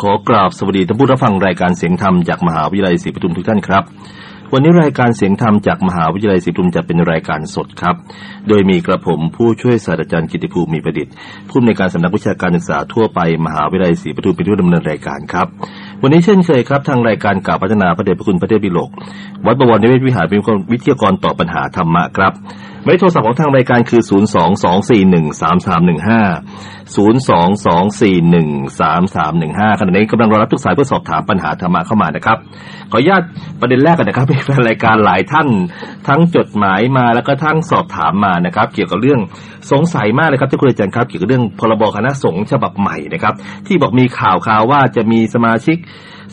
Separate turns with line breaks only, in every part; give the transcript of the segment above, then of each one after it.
ขอกราบสวัสดีท่านผู้รับฟังรายการเสียงธรรมจากมหาวิทยาลัยศรีปทุมทุกท่านครับ วันนี้รายการเสียงธรรมจากมหาวิทยาลัยศรีปทุมจะเป็นรายการสดครับ โดยมีกระผมผู้ช่วยศาสตราจารย์กิติภูมิมีประดิษฐ์ผู้อำนวยการสำนักวิชาการศึกษาทั่วไปมหาวิทยาลัยศรีปทุมเป็นผู้ดำเนินรายการครับ วันนี้เช่นเคยครับทางรายการกล่าวพัฒนาพระเดชพระคุณพระเทพบิโลก วัดบวรนิเวศวิหารเป็นวิทยากรตอบปัญหาธรรมะครับหมายเลขโทรศัพท์ของทางรายการคือ 022413315 022413315ขณะนี้กำลังรอรับทุกสายเพื่อสอบถามปัญหาธรรมะเข้ามานะครับ ขออนุญาตประเด็นแรกกันนะครับมีแฟนรายการหลายท่าน ทั้งจดหมายมาแล้วก็ทั้งสอบถามมานะครับ เกี่ยวกับเรื่องสงสัยมากเลยครับที่คุณอาจารย์ครับเกี่ยวกับเรื่องพรบคณะสงฆ์ฉบับใหม่นะครับ ที่บอกมีข่าวข่าวว่าจะมีสมาชิก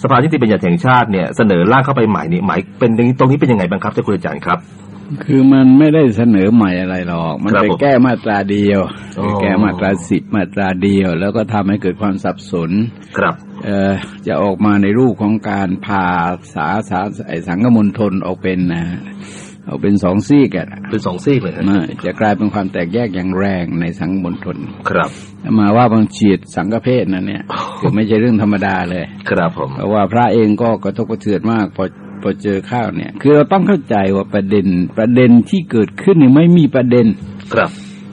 สภานิติบัญญัติแห่งชาติเนี่ยเสนอร่างเข้าไปใหม่นี่หมายเป็นตรงนี้เป็นยังไงบ้างครับที่คุณอาจารย์ครับ
คือมันไม่ได้เสนอใหม่อะไรหรอก มัน
ครับ
ไป
ผม
แก้มาตราเดียว
อ๋อ
ไปแก้มาตราสิบมาตราเดียว แล้วก็ทำให้เกิดความสับสน
ครับ
เอ่อจะออกมาในรูปของการพาสาสาไอสังกมลทนออกเป็นนะ ออกเป็นสองซีกอะ
เป็นสองซีกเลยครับ
นะจะกลายเป็นความแตกแยกอย่างแรงในสังคมณฑล
ครับ
มาว่าบางฉีดสังฆเพศนั่นเนี่ยคือไม่ใช่เรื่องธรรมดาเลย
ครับผม
เพราะว่าพระเองก็กระทบกระเทือนมากพอพอเจอข้าวเนี่ย คือเราต้องเข้าใจว่าประเด็นประเด็นที่เกิดขึ้นเนี่ยไม่มีประเด็น
ครับ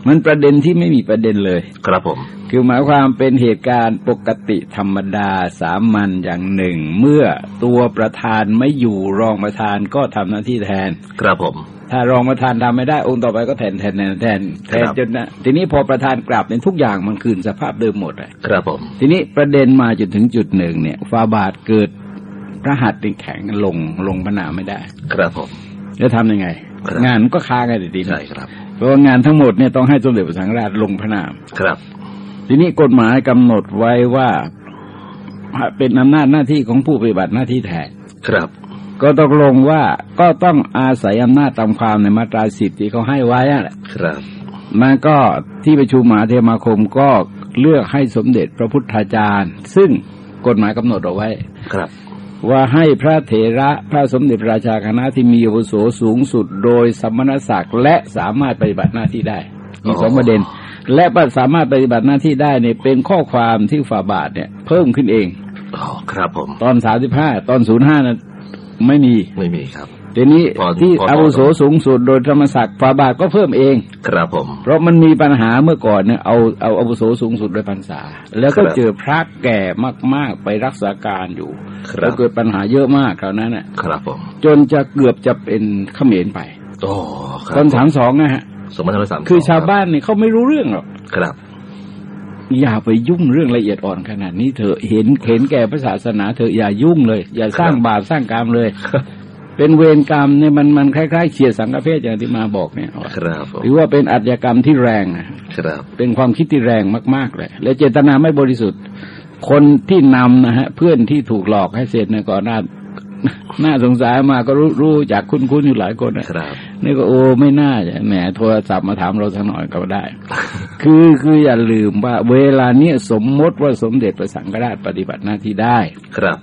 มันประเด็นที่ไม่มีประเด็นเลย
ครับผม
คือหมายความเป็นเหตุการณ์ปกติธรรมดาสามัญอย่างหนึ่ง เมื่อตัวประธานไม่อยู่รองประธานก็ทำหน้าที่แทน
ครับผม
ถ้ารองประธานทำไม่ได้องค์ต่อไปก็แทนแทนแทนแทนแทน
ครับ
จนนะทีนี้พอประธานกลับเนี่ยทุกอย่างมันคืนสภาพเดิมหมดเลย
ครับผม
ทีนี้ประเด็นมาจนถึงจุดหนึ่งเนี่ยฟาบาทเกิดพระหัตถ์นี่แข็งลงลงพระนามไม่ได้
ครับผม
จะทำยังไง
ครับ
งานก็ค้างกันดีๆ
ใช่ครับ
เพราะว่างานทั้งหมดเนี่ยต้องให้สมเด็จพระสังฆราชลงพระนาม
ครับ
ทีนี้กฎหมายกำหนดไว้ว่าเป็นอำนาจหน้าที่ของผู้ปฏิบัติหน้าที่แทน
ครับ
ก็ตกลงว่าก็ต้องอาศัยอำนาจตามความในมาตราสิบที่เขาให้ไว้อะแหละ
ครับ
มันก็ที่ประชุมมหาเทรมาคมก็เลือกให้สมเด็จพระพุทธาจารย์ ซึ่งกฎหมายกำหนดเอาไว้
ครับ
ว่าให้พระเถระพระสมเด็จพระราชาคณะที่มีอาวุโสสูงสุดโดยสมณศักดิ์และสามารถปฏิบัติหน้าที่ได้มีสองประเด็น และสามารถปฏิบัติหน้าที่ได้เนี่ยเป็นข้อความที่ฝ่าบาทเนี่ยเพิ่มขึ้นเอง
อ๋อครับผม
ตอนสามสิบห้าตอนศูนย์ห้านั้นไม่มี
ไม่มีครับ
ทีนี้
พอ
ที่
พอ
อาวุโสสูงสุดโดยธรรมศักดิ์ฝ่าบาทก็เพิ่มเอง
ครับผม
เพราะมันมีปัญหาเมื่อก่อนเนี่ยเอาเอาอาวุโสสูงสุดโดยพรรษา แล้วก็
ครับ
เจอพระแก่มาก ๆ ไปรักษาการอยู่
ครั
แล้ว
บ
เกิดปัญหาเยอะมากคราวนั้นน่ะ
ครับผม
จนจะเกือบจะเป็นเขมรไป
โอ้ครั
ตอนสามสองนะฮะ
สองพันห้าร้อยสาม
คือชาวบ้านเนี่ยเขาไม่รู้เรื่องหรอก
ครับ
อย่าไปยุ่งเรื่องละเอียดอ่อนขนาดนี้เถอะเห็นเห็นแก่พระศาสนาเถอะอย่ายุ่งเลย อย่าสร้างบาปสร้างกรรมเลย เป็นเวรกรรมเนี่ยมันมันคล้ายๆเฉียดสังฆเพศอย่างที่มาบอกเนี่ย
ครับผม
หรือว่าเป็นอาชญากรรมที่แรงอะ
ครับ
เป็นความคิดที่แรงมากๆเลยและเจตนาไม่บริสุทธิ์ คนที่นำนะฮะ เพื่อนที่ถูกหลอกให้เสร็จเนี่ยก่อนหน้าน่าสงสารมาก็รู้รู้จากคุ้นๆอยู่หลายคนนะครับนี่ก็โอ้ไม่น่าจะแหมโทรศัพท์มาถามเราสักหน่อยก็ได้ คือคืออย่าลืมว่า เวลาเนี้ยสมมติว่าสมเด็จพระสังฆราชปฏิบัติหน้าที่ได้
ครับ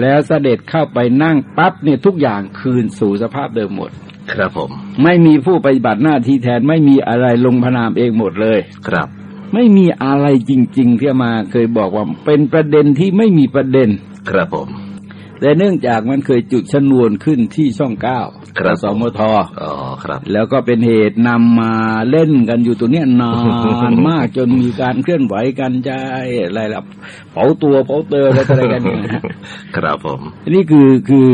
แล้วเสด็จเข้าไปนั่งปั๊บเนี่ยทุกอย่างคืนสู่สภาพเดิมหมด
ครับผม
ไม่มีผู้ปฏิบัติหน้าที่แทนไม่มีอะไรลงพระนามเองหมดเลย
ครับ
ไม่มีอะไรจริง ๆ ที่มาเคยบอกว่าเป็นประเด็นที่ไม่มีประเด็น
ครับผม
แต่เนื่องจากมันเคยจุดชนวนขึ้นที่ช่องเก้า
ครับ
สมท
อ๋อครับ
แล้วก็เป็นเหตุนำมาเล่นกันอยู่ตัวเนี้ยนานมากจนมีการเคลื่อนไหวกันใจอะไรล่ะเผาตัวเผาเตออะไรต่ออะไรกันเนี่ยนะฮะ
ครับผม
อันนี่คือคือ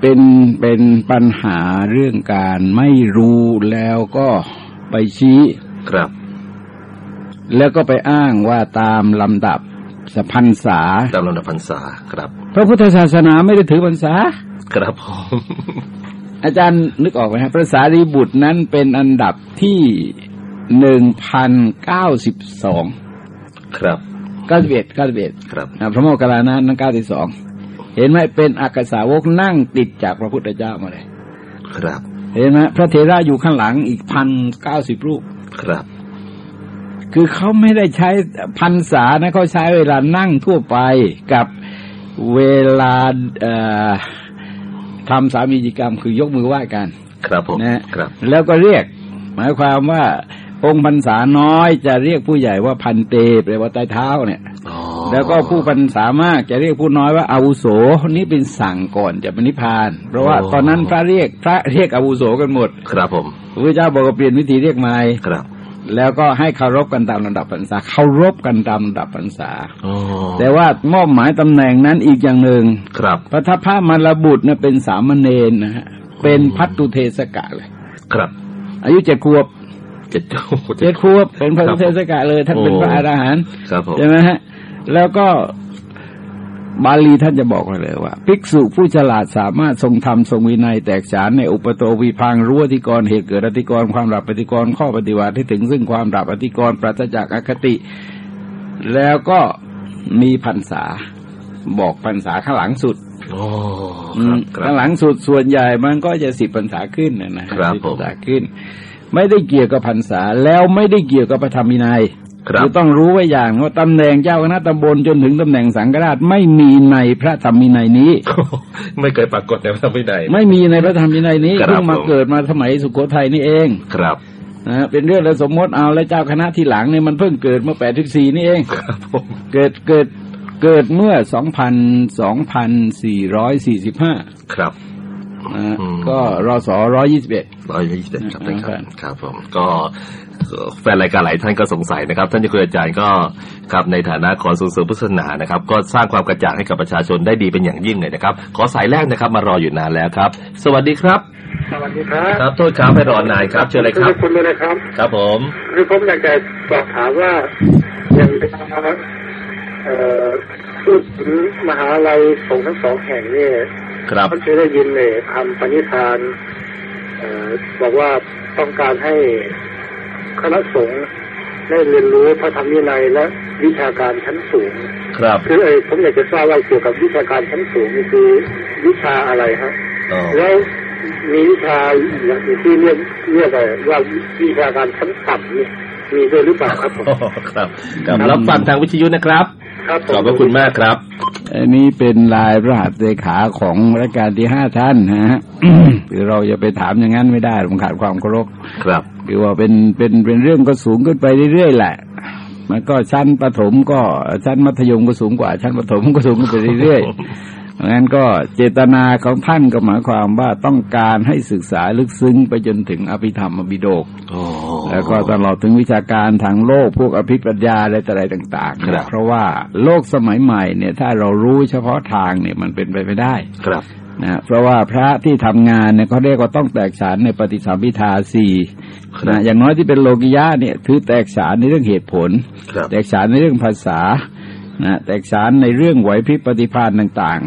เป็นเป็นปัญหาเรื่องการไม่รู้แล้วก็ไปชี้
ครับ
แล้วก็ไปอ้างว่าตามลำดับสพันษา
ตามลำดับพรรษาครับ
พระพุทธศาสนาไม่ได้ถือพรรษา
ครับผม
อาจารย์นึกออกไหมครับพระสารีบุตรนั้นเป็นอันดับที่หนึ่งพันเก้าสิบสอง
ครับ
เก้าสิบเอ็ดเก้าสิบเอ็ด
ครับ
พระโมคคัลลานะนั้นเก้าสิบสองเห็นไหมเป็นอักษาวกนั่งติดจากพระพุทธเจ้ามาเลย
ครับ
เห็นไหมพระเทระอยู่ข้างหลังอีกพันเก้าสิบรูป
ครับ
คือเขาไม่ได้ใช้พันษานะเขาใช้เวลานั่งทั่วไปกับ เวลาเอ่อทำสามีจิกรรมคือยกมือไหว้กัน
ครับผม
นะฮะ
ครับ
แล้วก็เรียก หมายความว่าองค์พรรษาน้อยจะเรียกผู้ใหญ่ว่าพันเตแปลว่าใต้เท้าเนี่ย
อ๋อ
แแล้วก็ผู้พันษามากจะเรียกผู้น้อยว่าอาวุโสนี่เป็นสั่งก่อนจะปณิพาน เพราะว่าตอนนั้นพระเรียกพระเรียกอาวุโสกันหมด
ครับผม
พระเจ้าบอกว่าเปลี่ยนวิธีเรียกใหม่
ครับ
แล้วก็ให้เคารพกันตามลำดับพรรษาเคารพกันตามลำดับพรรษา
อ๋อ
แต่ว่ามอบหมายตำแหน่งนั้นอีกอย่างหนึ่ง
ครับ
พระทัพพระมารบุตรเนี่ยเป็นสามเณรนะฮะเป็นพัตตุเทสกะเลย
ครับ
อายุเจ็ดขวบ
เจ็ดโอ้โห
เจ็ดขวบเป็นพัตตุเทสกะเลยท่านเป็นพระอรหันต์
ครับผม
ใช่ไหมฮะแล้วก็ บาลีท่านจะบอกไว้เลยว่า ภิกษุผู้ฉลาดสามารถทรงธรรมทรงวินัยแตกฉานในอุปโตวิพังรู้อธิกรณ์เหตุเกิดอธิกรณ์ความดับอธิกรณ์ข้อปฏิบัติที่ถึงซึ่งความดับอธิกรณ์ปราศจากอคติ แล้วก็มีพรรษาบอกพรรษาข้างหลังสุด
โอ้
อื
ครั
ม
บครั
ข้า
บ
งหลังสุดส่วนใหญ่มันก็จะสิบพรรษาขึ้นนะนะครับสิบพรรษาขึ้น ไม่ได้เกี่ยวกับพรรษาแล้วไม่ได้เกี่ยวกับพระธรรมวินัย
ครับ
คือต้องรู้ไว้อย่างว่าตำแหน่งเจ้าคณะตำบลจนถึงตำแหน่งสังฆราชไม่มีในพระธรรมวินัยนี้
ไม่เคยปรากฏในพระธรรมวินัย
ไม่มีในพระธรรมวินัยนี้
ครับ
เพิ่งมา
ผม
เกิดมาสมัยสุโขทัยนี่เอง
ครับ
นะฮะเป็นเรื่องแล้วสมมติเอาแล้วเจ้าคณะที่หลังเนี่ยมันเพิ่งเกิดเมื่อแปดสิบสี่นี่เอง
ครับผม
เกิดเกิดเกิดเมื่อสองพันสองพันสี่ร้อยสี่สิบห้า
ครับ
นะฮะ
อืม
ก็รอสอร้อยยี่สิบเอ็ด
ร้อยยี่สิบเอ็ดครับท่านค
ครั
รับบครับผมก็ แฟนรายการหลายท่านก็สงสัยนะครับ ท่านเจ้าคุณอาจารย์ก็ครับในฐานะขอส่งเสริมพุทธศาสนานะครับ ก็สร้างความกระจ่างให้กับประชาชนได้ดีเป็นอย่างยิ่งเลยนะครับ ขอสายแรกนะครับ มารออยู่นานแล้วครับ สวัสดีครับ
สวัสดีครับ
ครับโทษครับให้รอนานครับเชิญเลยครับ
คุณเลยนะครับ
ครับผม
คือผมอยากจะสอบถามว่าอย่างเอ่อพูดถึงมหาลัยสงฆ์ทั้งสองแห่งเนี่ย
ครับ
เขาเคยได้ยินเนี่ยคำปณิธานเอ่อบอกว่าต้องการให้ คณะสงฆ์ได้เรียนรู้พระธรรมวินัยและวิชาการชั้นสูง
ครับ
คือเออผมอยากจะทราบว่าเกี่ยวกับวิชาการชั้นสูงนี่คือวิชาอะไรฮะ
อ๋อ
แล้วมีวิชาอย่างอื่นที่เรียกเรียกอะไรว่าวิชาการชั้นต่ำนี่มีด้วยหรือเปล่าครับผม
ครับครับรับฟังทางวิทยุนะครับ
ครับผม
ขอบพระคุณมากครับ
อันนี้เป็นลายพระหัตถ์เลขาของรัชกาลที่ห้าท่านนะฮะคือเราจะไปถามอย่างนั้นไม่ได้มันขาดความเคารพ
ครับ
คือว่าเป็นเป็นเป็นเรื่องก็สูงขึ้นไปเรื่อยๆแหละ มันก็ชั้นประถมก็ชั้นมัธยมก็สูงกว่า ชั้นประถมก็สูงขึ้นไปเรื่อยๆเพราะงั้นก็เจตนาของท่านก็หมายความว่าต้องการให้ศึกษาลึกซึ้งไปจนถึงอภิธรรมอภิโดก
โอ้
แล้วก็ตลอดถึงวิชาการทางโลกพวกอภิปรัญญาอะไรต่ออะไรต่างๆ
ครับ
เพราะว่าโลกสมัยใหม่เนี่ย ถ้าเรารู้เฉพาะทางเนี่ยมันเป็นไปไม่ได้
ครับ
นะเพราะว่าพระที่ทำงานเนี่ยเขาเรียกว่าต้องแตกฉานในปฏิสัมพิทาสี่
ครับ
นะอย่างน้อยที่เป็นโลกิยะเนี่ยถือแตกฉานในเรื่องเหตุผล
ครับ
แตกฉานในเรื่องภาษานะแตกฉานในเรื่องไหวพริบปฏิภาณต่าง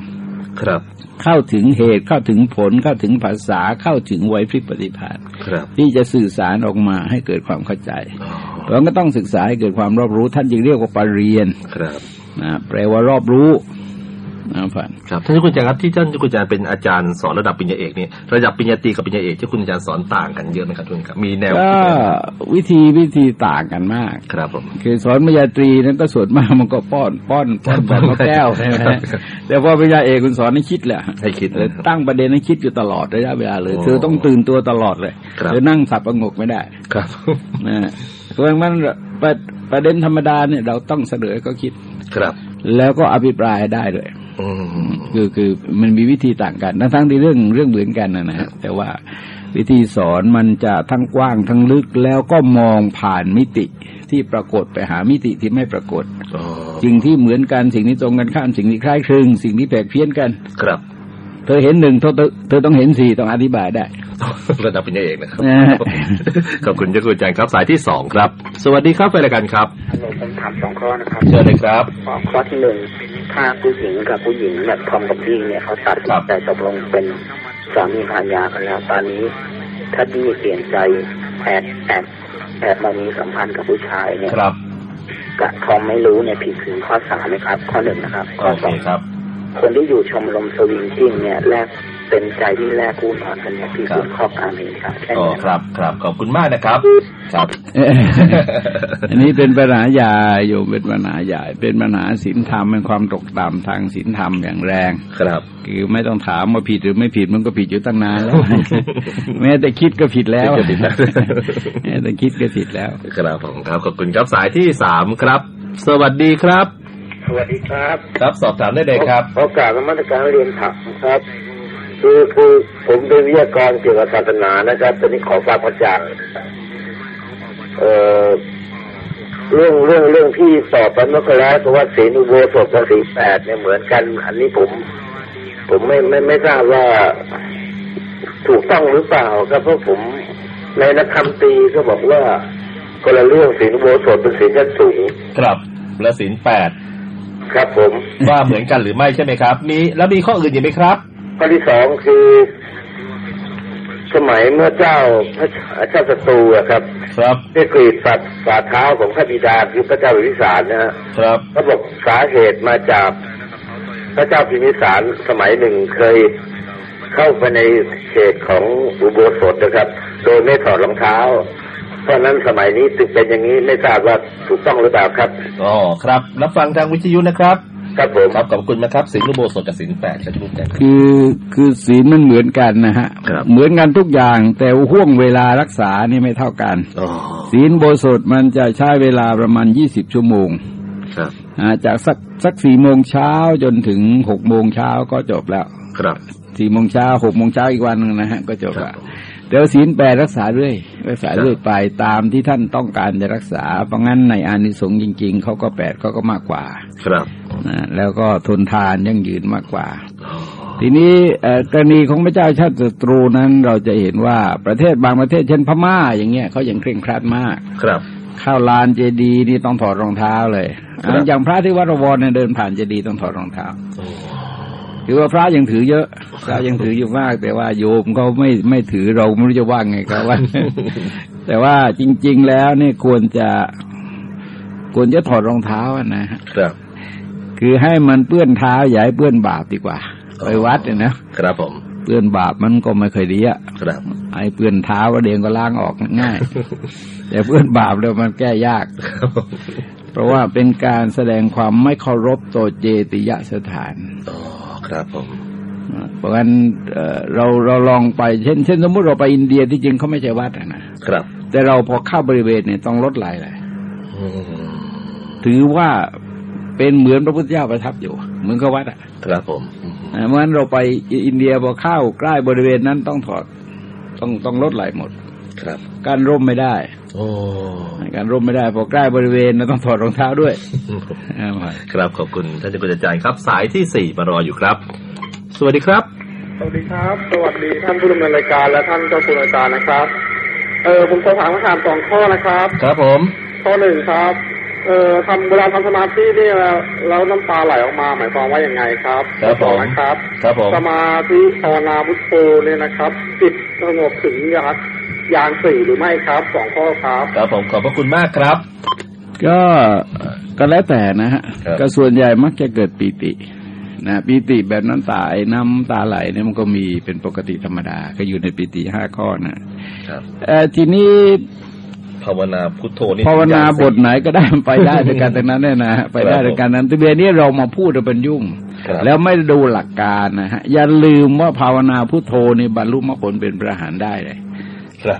ครับ
ๆเข้าถึงเหตุเข้าถึงผลเข้าถึงภาษาเข้าถึงไหวพริบปฏิภาณ
ครับ
ที่จะสื่อสารออกมาให้เกิดความเข้าใจ
อ๋อ
เราก็ต้องศึกษาให้เกิดความรอบรู้ท่านจึงเรียกว่าปรริญญา
ครับ
นะแปลว่ารอบรู้ นะฝัน
ครับท่านเจ้าคุณอาจารย์ครับที่ท่านเจ้าคุณอาจารย์เป็นอาจารย์สอนระดับปริญญาเอกเนี่ยระดับปริญญาตรีกับปริญญาเอกที่คุณอาจารย์สอนต่างกันเยอะไหมครับทุนครับมีแนว
ก็
คิดไหม
วิธีวิธีต่างกันมาก
ครับผม
คือสอนปริญญาตรีนั้นก็ส่วนมากมันก็ป้อนป้อนป้อนแบบนกแก้วใช่ไหม
ครับ
แต่พอปริญญาเอกคุณสอนให้คิดแหละ
ให้คิด
เออตั้งประเด็นให้คิดอยู่ตลอดระยะเวลาเลย
โอ้
เธอต้องตื่นตัวตลอดเลย
ครับ
เธอนั่งสับประงกไม่ได้
ครับ
นะเพราะฉะนั้นประประเด็นธรรมดาเนี่ยเราต้องเสนอให้เขาคิด
ครับ
แล้วก็อภิปรายให้ได้ด้วย
อืม
คือคือมันมีวิธีต่างกัน ทั้งทั้งที่เรื่องเรื่องเหมือนกันนะนะฮะแต่ว่าวิธีสอนมันจะทั้งกว้างทั้งลึกแล้วก็มองผ่านมิติที่ปรากฏไปหามิติที่ไม่ปรากฏ
อ๋อ
สิ่งที่เหมือนกันสิ่งที่ตรงกันข้ามสิ่งที่คล้ายคลึง สิ่งที่แปลกเพี้ยนกัน
ครับ
เธอเห็นหนึ่งเธอเธอเธอต้องเห็นสี่ต้องอธิบายได้
ระดับปริญญาเอกนะครับ
นะฮะ
ขอบคุณเจ้าคุณอาจารย์ครับสายที่สองครับ สวัสดีครับไปรายการครับ
ฮัลโหลผมถามสองข้อนะครับ
เชิญเลยครับ
ข้อข้อที่หนึ่ง ถ้าผู้หญิงกับผู้หญิงแบบทอมกับพี่เนี่ยเขาตัดสินใจตกลงเป็นสามีภรรยากันแล้วตอนนี้ ถ้าดีเปลี่ยนใจแอบแอบแอบมามีสัมพันธ์กับผู้ชายเนี่ย
ครับ
กะทอมไม่รู้เนี่ยผิดถึงข้อสามไหมครับ ข้อหนึ่งนะครับ ข้อ
โอ
ส
เค
อง
ครับ
คนที่อยู่ชมรมสวิงกิ้งเนี่ยแลก เป็นใจที่แลกคู่นอนกันเนี่ยผิดถึงข้อการเมครับแค่
อ๋อ
นี้
ครับครับขอบคุณมากนะครับ ครับ
เอ่ออันนี้เป็นปัญหาใหญ่โยมเป็นปัญหาใหญ่ เป็นปัญหาศีลธรรมเป็นความตกต่ำทางศีลธรรมอย่างแรง
ครับ
คือไม่ต้องถามว่าผิดหรือไม่ผิดมันก็ผิดอยู่ตั้งนานแล้วแม้แต่คิดก็ผิดแล้ว
คิดก็ผิดแล้ว
แม้แต่คิดก็ผิดแล้ว
ครับผมครับขอบคุณครับสายที่สามครับ สวัสดีครับ
สวัสดีครับ
ครับสอบถามได้เลยครับ
โอกาสมาตรการเรียนถามครับ คือคือผมเป็นวิทยากรเกี่ยวกับศาสนานะครับตอนนี้ขอฝากพระจารย์เอ่อเรื่องเรื่องเรื่องที่สอบไปเมื่อครั้งเพราะว่าศีลอุโบสถกับศีลแปดเนี่ยเหมือนกัน อันนี้ผม ผมไม่ไม่ไม่ทราบว่าถูกต้องหรือเปล่าครับเพราะผมในนักคำตีก็บอกว่าคนละเรื่องศีลอุโบสถเป็นศีลชั้นสูง
ครับและศีลแปด
ครับผม
ว่าเหมือนกันหรือไม่ใช่ไหมครับ มีแล้วมีข้ออื่นอีกไหมครับ
ข้อที่สองคือ สมัยเมื่อเจ้าพระเจ้าศัตรูอะครับ
ครับ
ได้กรีดสัตว์ฝ่าเท้าของพระบิดาคือพระเจ้าพิสารนะฮะ
ครับ
เขาบอกสาเหตุมาจากพระเจ้าพิมิสารสมัยหนึ่งเคยเข้าไปในเขตของอุโบสถนะครับ โดยไม่ถอดรองเท้า เพราะนั้นสมัยนี้ตึกเป็นอย่างนี้ไม่ทราบว่าถูกต้องหรือเปล่าครับ
อ๋อครับ รับฟังทางวิทยุนะครับ
ครับผม
ครับขอบคุณนะครับศีลอุโบสถกับศีลแปดครับทุกท่าน
คือคือศีลมันเหมือนกันนะฮะเหมือนกันทุกอย่าง แต่ห่วงเวลารักษานี่ไม่เท่ากันศีลโบสถมันจะใช้เวลาประมาณยี่สิบชั่วโมง
ครับ
จากสักสักสี่โมงเช้าจนถึงหกโมงเช้าก็จบแล้ว
ครับ
สี่โมงเช้าหกโมงเช้าอีกวันหนึ่งนะฮะก็จบละแต่ศีลแปดรักษาเรื่อยรักษาเรื่อยไปตามที่ท่านต้องการจะรักษา เพราะงั้นในอานิสงส์จริง ๆเขาก็แปดเขาก็มากกว่า
ครับ
นะแล้วก็ทนทานยั่งยืนมากกว่า ทีนี้กรณีของพระเจ้าชาติศัตรูนั้นเราจะเห็นว่าประเทศบางประเทศเช่นพม่าอย่างเงี้ยเขายังเคร่งครัดมาก
ครับ
เข้าลานเจดีนี่ต้องถอดรองเท้าเลยอย่างพระที่วัดรวรเนี่ยเดินผ่านเจดีต้องถอดรองเท้าคือว่าพระยังถือเยอะพระยังถืออยู่มาก แต่ว่าโยมเขาไม่ไม่ถือเราไม่รู้จะว่าไงครับว่า แต่ว่าจริง ๆ แล้วเนี่ยควรจะควรจะถอดรองเท้านะ
ครับ
คือให้มันเปื้อนเท้าอย่าให้เปื้อนบาปดีกว่าไปวัดเนี่ยนะ
ครับผม
เปื้อนบาปมันก็ไม่เคยดีอะ
ครับ
ไอ้เปื้อนเท้าก็เดงก็ล้างออกง่ายแต่เปื้อนบาปแล้วมันแก้ยากเพราะว่าเป็นการแสดงความไม่เคารพต่อเจติยสถาน
ครับผม
เพราะงั้นเราเราลองไปเช่น เช่นสมมติเราไปอินเดียที่จริงเขาไม่ใช่วัดนะ
ครับ
แต่เราพอเข้าบริเวณเนี่ยต้องลดไหลเลยถือว่า เป็นเหมือนพระพุทธเจ้าประทับอยู่เหมือนกับวัดอะ
ครับผม
เมื่อเราไปอินเดียพอเข้าใกล้บริเวณนั้นต้องถอด ต้องต้องลดไหลหมด
ครับ
การร่มไม่ได้
โอ้
การร่มไม่ได้ พอใกล้บริเวณเราต้องถอดรองเท้าด้วย
ครับขอบคุณท่านเจ้าคุณอาจารย์ครับ สายที่สี่มารออยู่ครับ สวัสดีครับ
สวัสดีครับ สวัสดีท่านผู้ดำเนินรายการและท่านเจ้าคุณอาจารย์นะครับ เออผมจะถามคำถามสองข้อนะครับ
ครับผม
ข้อหนึ่งครับ เออทำเวลาทำสมาธินี่แล้วน้ำตาไหลออกมาหมายความว่าอย่างไงครับ
ครับผม
นะครับ
ครับผม
สมาธิภาวนาพุทโธเนี่ยนะครับจิตสงบถึงยักยานสี่หรือไม่ครับสองข้อครับ
ครับผมขอบพระคุณมากครับ
ก็ก็แล้วแต่นะฮะก็ส่วนใหญ่มักจะเกิดปีตินะปีติแบบน้ำตาไอ้น้ำตาไหลเนี่ยมันก็มีเป็นปกติธรรมดา ก็อยู่ในปีติห้าข้อนะครับเออทีนี้
ภาวนาพุทโธนี่
ภาวนาบทไหนก็ได้ไปได้ในการแต่นั้นเนี่ยนะไปได้ในการนั้นแต่เบียนี้เรามาพูดเป็นยุ่ง แล้วไม่ดูหลักการนะฮะอย่าลืมว่าภาวนาพุทโธนี่บรรลุมรรคผลเป็นพระหานได้เลย
ครับ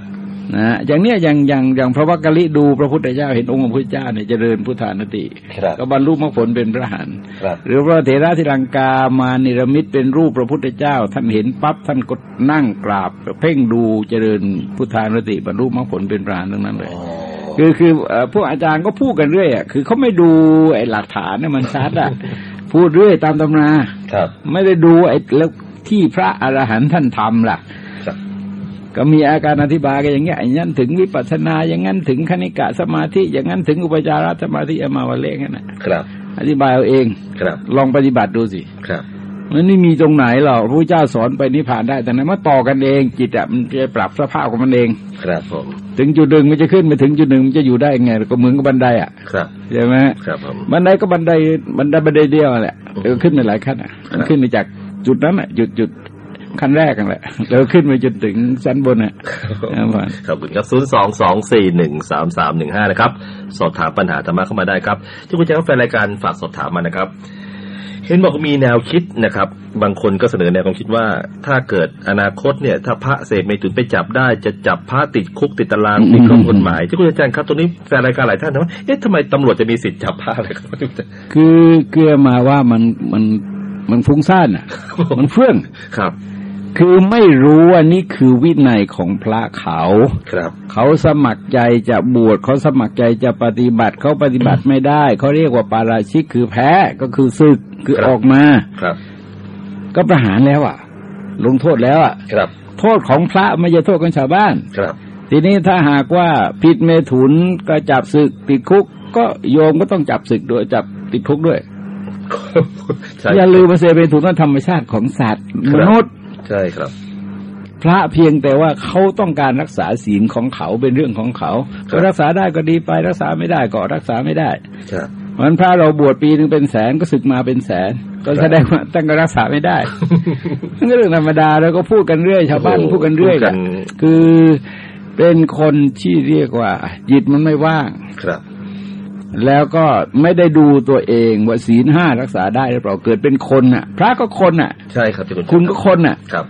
นะอย่างเนี้ยอย่างอย่างอย่างพระวักกะลิดูพระพุทธเจ้าเห็นองค์พระพุทธเจ้าเนี่ยเจริญพุทธานติก็บรรลุมรรคผลเป็นพระหันหรือพระเถระธิรังกามานิรมิตเป็นรูปพระพุทธเจ้า ท่านเห็นปั๊บท่านก็นั่งกราบ เพ่งดูเจริญพุทธานติบรรลุมรรคผลเป็นพระหันทั้งนั้นเลยคือคือพวกอาจารย์ก็พูดกันเรื่อยอะคือเขาไม่ดูไอ้หลักฐานเนี่ยมันชัดอะพูดเรื่อยตามตำราไม่ได้ดูไอ้แล้วที่พระอรหันต์ท่านทำล่ะ ก็มีอาการอธิบายกันอย่างเงี้ยอย่างนั้นถึงวิปัสสนาอย่างนั้นถึงคณิกะสมาธิอย่างนั้นถึงอุปจารสมาธิอมาวเลงนั่นะ
ครับ
อธิบายเอาเอง
ครับ
ลองปฏิบัติดูสิ
ครับ
มันไม่มีตรงไหนหรอกพระเจ้าสอนไปนิพพานได้แต่นั้นมาต่อกันเองจิตอะมันจะปรับสภาพของมันเอง
ครับผม
ถึงจุดหนึ่งมันจะขึ้นไปถึงจุดหนึ่งมันจะอยู่ได้ไงก็เหมือนกับบันไดอะ
ครับ
ใช่ไหม
ครับผม
บันไดก็บันไดบันไดบันไดเดียวแหละเออขึ้นไปหลายขั้นอะขึ้นไปจากจุดนั้นอะจุดจุด ขั้นแรกกันแหละแล้วขึ้นไปจนถึงชั้นบนอะ
ขอบคุณครับศูนย์สองสองสี่หนึ่งสามสามหนึ่งห้านะครับ สอบถามปัญหาธรรมะเข้ามาได้ครับที่คุณแจ้งแฟนรายการฝากสอบถามมานะครับเห็นบอกมีแนวคิดนะครับ บางคนก็เสนอแนวความคิดว่า ถ้าเกิดอนาคตเนี่ย ถ้าพระเสพเมถุนไปจับได้ จะจับพระติดคุกติดตารางติดข้อกฎหมายที่คุณอาจารย์ครับตัวนี้แฟนรายการหลายท่านนะว่าเอ๊ะทำไมตำรวจจะมีสิทธิ์จับพระอะไรครับ
คือเกลือมาว่ามันมันมันฟุ้งซ่านอะ มันเฟื่อง
ครับ
คือไม่รู้ว่านี่คือวินัยของพระเขา
ครับ
เขาสมัครใจจะบวชเขาสมัครใจจะปฏิบัติเขาปฏิบัติไม่ได้ เขาเรียกว่าปาราชิกคือแพ้ก็คือศึกคือ
ครับ
ออกมา
ครับ
ก็ประหารแล้วอะ ลงโทษแล้วอะ
ครับ
โทษของพระไม่ใช่โทษของชาวบ้าน
ครับ
ทีนี้ถ้าหากว่าผิดเมถุนก็จับศึกติดคุก ก็โยมก็ต้องจับศึกด้วยจับติดคุกด้วย
ใช่
อย่าลืมว่าเสพเมถุนเป็นธรรมชาติของสัตว์
ค
ม
รับ
นุษย์
ใช่ครับ
พระเพียงแต่ว่าเขาต้องการรักษาศีลของเขาเป็นเรื่องของเขา
ครับ
ก็รักษาได้ก็ดีไปรักษาไม่ได้ก็รักษาไม่ได้
ครับ
เพราะฉะนั้นพระเราบวชปีหนึ่งเป็นแสนก็ศึกมาเป็นแสน ก็แสดงว่าตั้งก็รักษาไม่ได้นั่นก็เรื่องธรรมดาเราก็พูดกันเรื่อยชาวบ้าน
โอ้โห
พูดกันเรื่อย
พูดกัน
คือเป็นคนที่เรียกว่า จิตมันไม่ว่าง
ครับ
แล้วก็ไม่ได้ดูตัวเองว่าศีลห้ารักษาได้หรือเปล่าเกิดเป็นคนน่ะ พระก็คนน่ะ
ใช่ครับที่คุณ
คุณก็คนน่ะ
ครับ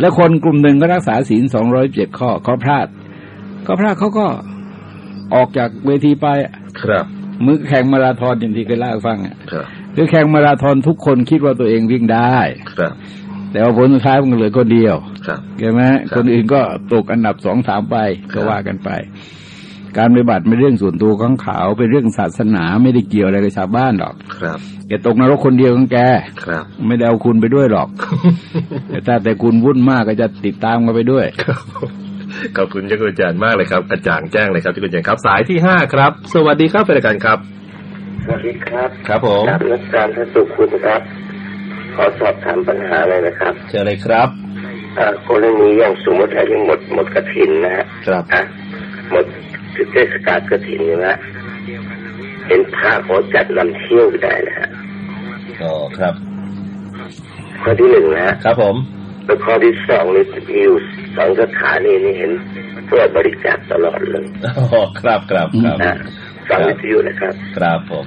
แล้วคนกลุ่มหนึ่งก็รักษาศีลสองร้อยเจ็ดข้อเขาพลาดเขาพลาดเขาก็ออกจากเวทีไปอะ
ครับ
มือแข่งมาราธอนอย่างที่เคยเล่าให้ฟังอะ
ครับ
คือแข่งมาราธอนทุกคนคิดว่าตัวเองวิ่งได้
ครับ
แต่ว่าผลสุดท้ายมันเหลือคนเดียว
ครับ
ใช่ไหม
ครับ
คนอื่นก็ตกอันดับสองสามไป
ครั
ก็
บ
ว่ากันไป การปฏิบัติเป็นเรื่องส่วนตัวของเขาเป็นเรื่องศาสนาไม่ได้เกี่ยวอะไรกับชาวบ้านหรอก
ครับ
แกตกนรกคนเดียวของแก
ครับ
ไม่ได้เอาคุณไปด้วยหรอก แต่ถ้าแต่คุณวุ่นมากก็จะติดตามกันไปด้วย
ครับขอบคุณเจ้าคุณอาจารย์มากเลยครับอาจารย์แจ้งเลยครับเจ้าคุณอาจารย์ครับ สายที่ห้าครับ สวัสดีครับเป็นรายการครับ
สวัสดีครับ
ครับผม
กราบนักการพระสุคุณครับ ขอสอบถามปัญหาเลยนะครับ
เชิญเลยครับ
อ่ากรณีอย่างสมมติถ้ายังหมดหมดกระถินนะฮะ
ครับ
อะหมด เทศกาลกระถินนะเห็นพระเขาจัดนำเที่ยวได้นะฮะ
อ๋อครับ
ข้อที่หนึ่งนะฮะ
ครับผม
แล้วข้อที่สองนี่มีอยู่สองสถานีนี่เห็นเพื่อบริจาคตลอดเลย
อ๋อครับครับครับ
นะ ฟังวิทยุนะครับ
ครับผม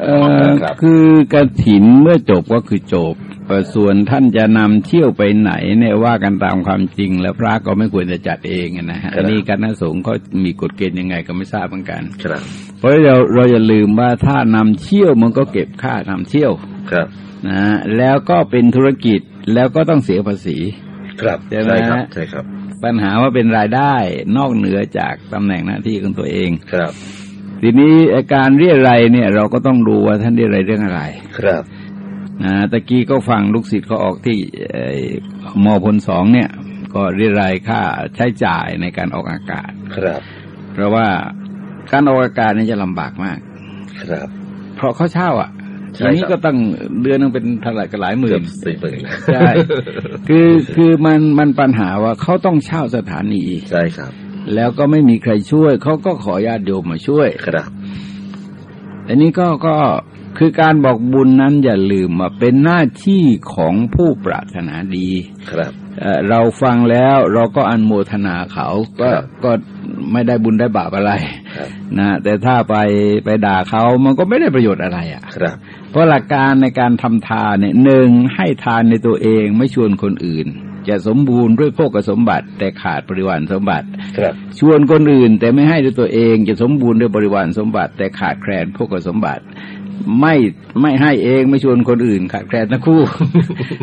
เอ่อ
ครับ
คือกระถินเมื่อจบก็คือจบเอ่อส่วนท่านจะนำเที่ยวไปไหนเนี่ยว่ากันตามความจริง แล้วพระก็ไม่ควรจะจัดเองอะนะฮะ
ครับ
อันนี้คณะสงฆ์เขามีกฎเกณฑ์ยังไงก็ไม่ทราบเหมือนกัน
ครับ
เพราะเราเราอย่าลืมว่าถ้านำเที่ยวมันก็เก็บค่านำเที่ยว
ครับ
นะฮะแล้วก็เป็นธุรกิจแล้วก็ต้องเสียภาษี
ครับ
ใช่ไหม
ครับ
ฮะ
ใช่ครับ
ปัญหาว่าเป็นรายได้นอกเหนือจากตำแหน่งหน้าที่ของตัวเอง
ครับ
ทีนี้ไอ้การเรียอะไรยเนี่ย เราก็ต้องดูว่าท่านเรียอะไรยเรื่องอะไร
ครับ
นะตะกี้ก็ฟังลูกศิษย์เขาออกที่ไอ้มพลสองเนี่ย ก็เรียรายค่าใช้จ่ายในการออกอากาศ
ครับ
เพราะว่าการออกอากาศนี่จะลำบากมาก
ครับ
เพราะเขาเช่าอะ
ใช่
ทีนี้
ครับ
ก็ตั้งเดือนนึงเป็นเท่าไหร่ก็หลายหมื่
เกือนบสี่หมื่น
ใช่ คือคือมันมันปัญหาว่าเขาต้องเช่าสถานี
ใช่ครับ
แล้วก็ไม่มีใครช่วย เขาก็ขอญาติโยมมาช่วย
ครับ
อันนี้ก็ก็คือการบอกบุญนั้นอย่าลืมว่าเป็นหน้าที่ของผู้ปรารถนาดี
ครับ
เอ่อเราฟังแล้วเราก็อันโมทนาเขาก็
ครับ
ก็ไม่ได้บุญได้บาปอะไร
ครับ
นะแต่ถ้าไปไปด่าเขามันก็ไม่ได้ประโยชน์อะไรอะ
ครับ
เพราะหลักการในการทำทานเนี่ยหนึ่งให้ทานในตัวเองไม่ชวนคนอื่น จะสมบูรณ์ด้วยโภคสมบัติ แต่ขาดบริวารสมบัติ
ครับ
ชวนคนอื่นแต่ไม่ให้ด้วยตัวเองจะสมบูรณ์ด้วยบริวารสมบัติ แต่ขาดแคลนโภคสมบัติ ไม่ไม่ให้เองไม่ชวนคนอื่นขาดแคลนทั้งคู่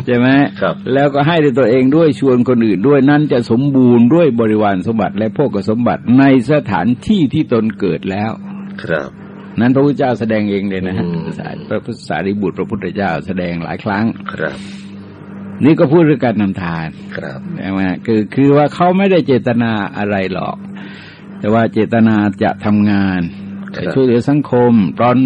ใช่ไหม
ครับ
แล้วก็ให้ด้วยตัวเองด้วยชวนคนอื่นด้วยนั่นจะสมบูรณ์ด้วยบริวารสมบัติ และโภคสมบัติในสถานที่ที่ตนเกิดแล้ว
ครับ
นั้นพระพุทธเจ้าแสดงเองเลยนะฮะ
อืม
พระพุทธสารีบุตรพระพุทธเจ้าแสดงหลายครั้ง
ครับ
นี่ก็พูดเรื่องการนำทาน
ครับ
ใช่ไหมคือคือว่าเขาไม่ได้เจตนาอะไรหรอก แต่ว่าเจตนาจะทำงาน
ครับ
ช่วยเหลือสังคม ตอน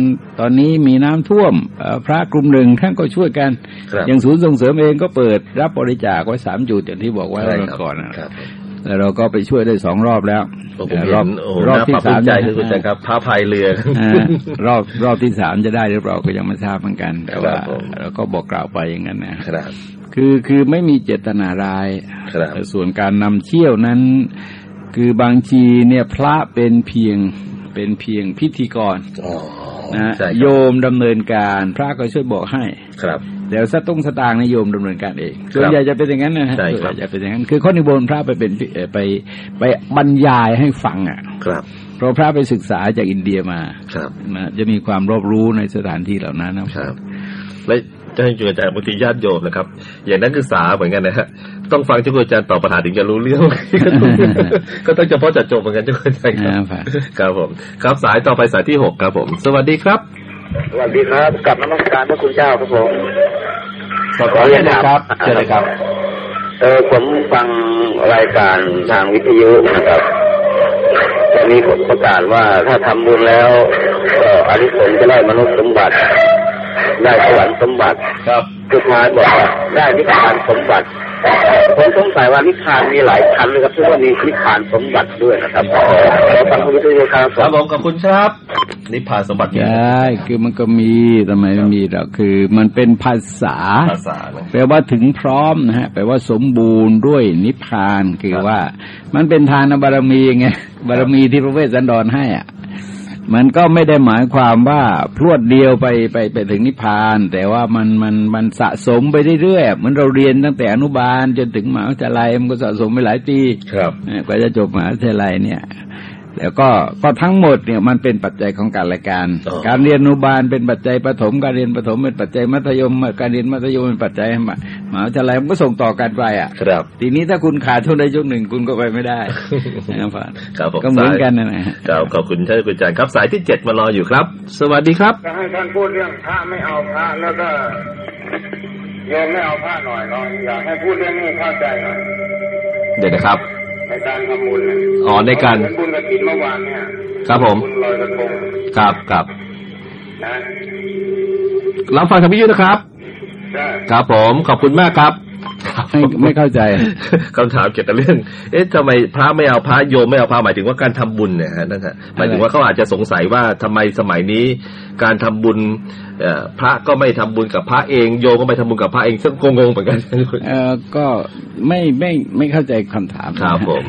ตอนนี้มีน้ำท่วมเอ่อพระกลุ่มหนึ่งท่านก็ช่วยกัน
ครับ
อย่างศูนย์ส่งเสริมเองก็เปิดรับบริจาคไว้สามจุดอย่างที่บอกไว้
ใช่
เมื่
ค
อ
รับ
ก่อนนะครับ
ผม
แล้วเราก็ไปช่วยได้สองรอบแล้ว
โอ้ผม
ร
เห็
อบ
นโอ้โห
รอบ
น่า
ที่
ปรับ
สาม
ใจคือคุณอาจารย์ครับพาพายเรือ
อ่ารอบรอบที่สามจะได้หรือเปล่าก็ยังไม่ทราบเหมือนกัน แต่ว่า
ครับผม
เราก็บอกกล่าวไปอย่างนั้นนะ
ครับ
คือคือไม่มีเจตนาร้าย
ครับ
แต่ส่วนการนำเที่ยวนั้น คือบางทีเนี่ยพระเป็นเพียงเป็นเพียงพิธีกร
อ๋อ
นะ
ใช่ครับ
โยมดำเนินการพระก็ช่วยบอกให้
ครับ
แต่สตุ้งสตางค์นิยมดำเนินการเอง
ครับ
ส่วนใหญ่จะเป็นอย่างนั้นนะฮะ
ใช่
ส่วน
ครั
ให
บ
ญ่จะเป็นอย่างนั้น คือข้อนิบนต์พระไปเป็นเอ่อไปไปบรรยายให้ฟังอะ
ครับ
เพราะพระไปศึกษาจากอินเดียมา
ครับ
นะจะมีความรอบรู้ในสถานที่เหล่านั้นนะครับ
และ ท่านอาจารย์บางทีญาติโยมนะครับ อย่างนักศึกษาเหมือนกันนะฮะต้องฟังเจ้าคุณอาจารย์ตอบปัญหาถึงจะรู้เรื่อง ก็ต้องเฉพาะจัดจบเหมือนกันเจ้าคุณอาจารย์ครับ
ครับ
ครับผม ครับสายต่อไปสายที่หกครับผม สวัสดีครับ
สวัสดีครับกลับนมัสการพระคุณเจ้าครับผม
ขอเรียนนะครับเชิญเลยครับ
เออผมฟังรายการทางวิทยุนะครับตอนนี้ผมประกาศว่าถ้าทำบุญแล้วก็อานิสงส์จะได้มนุษย์สมบัติ ได้สวรรค์สมบัติ
ครับ
สุดท้ายบอกว่าได้นิพพานสมบัติผมสงสัยว่านิพพานมีหลายชั้นเลยครับที่ว่ามีนิพพานสมบัติด้วยนะครับขอฟังวิทยุครับ
ครับผมขอบคุณครับ นิพพานสมบัติ
ใช่คือมันก็มีทำไมไม่มีหรอกคือ มันเป็นภาษา
ภาษานะ
แปลว่าถึงพร้อมนะฮะแปลว่าสมบูรณ์ด้วยนิพพานคือว่า มันเป็นทานบารมีไงบารมีที่พระเวสสันดรให้อะ มันก็ไม่ได้หมายความว่าพรวดเดียวไปไปไปถึงนิพพาน แต่ว่ามันมันมันสะสมไปเรื่อยๆเหมือนเราเรียนตั้งแต่อนุบาลจนถึงมหาวิทยาลัยมันก็สะสมไปหลายปี
ครับ
เอ่อกว่าจะจบมหาวิทยาลัยเนี่ย แล้วก็ก็ทั้งหมดเนี่ยมันเป็นปัจจัยของการละการ
อ๋อ
การเรียนอนุบาลเป็นปัจจัยประถม การเรียนประถมเป็นปัจจัยมัธยม การเรียนมัธยมเป็นปัจจัยมหาวิทยาลัยมันก็ส่งต่อกันไปอะ
ครับ
ทีนี้ถ้าคุณขาดช่วงใดช่วงหนึ่งคุณก็ไปไม่ได้นะครับ
ครับผม
ก็เหมือนกันนะนะฮะ
ครับขอบคุณท่านอาจารย์ครับสายที่เจ็ดมารออยู่ครับ สวัสดีครับ
จะให้ท่านพูดเรื่องพระไม่เอาพระแล้วก็โยมไม่เอาพระหน่อยลองอยากให้พูดเรื่องนี้เข้าใจหน่อย
เดี๋ยวนะครับ
ในการทำบุญเนี่ย
อ๋อในการ
เหมือนบุญกระถินเมื่อวานเนี่ย
ครับผม
บุญลอยกระทง
ครับครับ
นะ
รับฟังทางวิทยุนะครับ
ใช่
ครับผมขอบคุณมากครับ
ไม่ไม่เข้าใจ
คำถามเกี่ยวกับเรื่อง เอ๊ะทำไมพระไม่เอาพระโยมไม่เอาพระหมายถึงว่าการทำบุญเนี่ยฮะนั่นฮะหมายถึงว่าเขาอาจจะสงสัยว่าทำไมสมัยนี้ การทำบุญเอ่อพระก็ไม่ทำบุญกับพระเองโยมก็ไม่ทำบุญกับพระเองซึ่งงงๆเหมือนกัน
เออก็ไม่ไม่ไม่เข้าใจคำถาม
ครับ
นะฮะ
ผม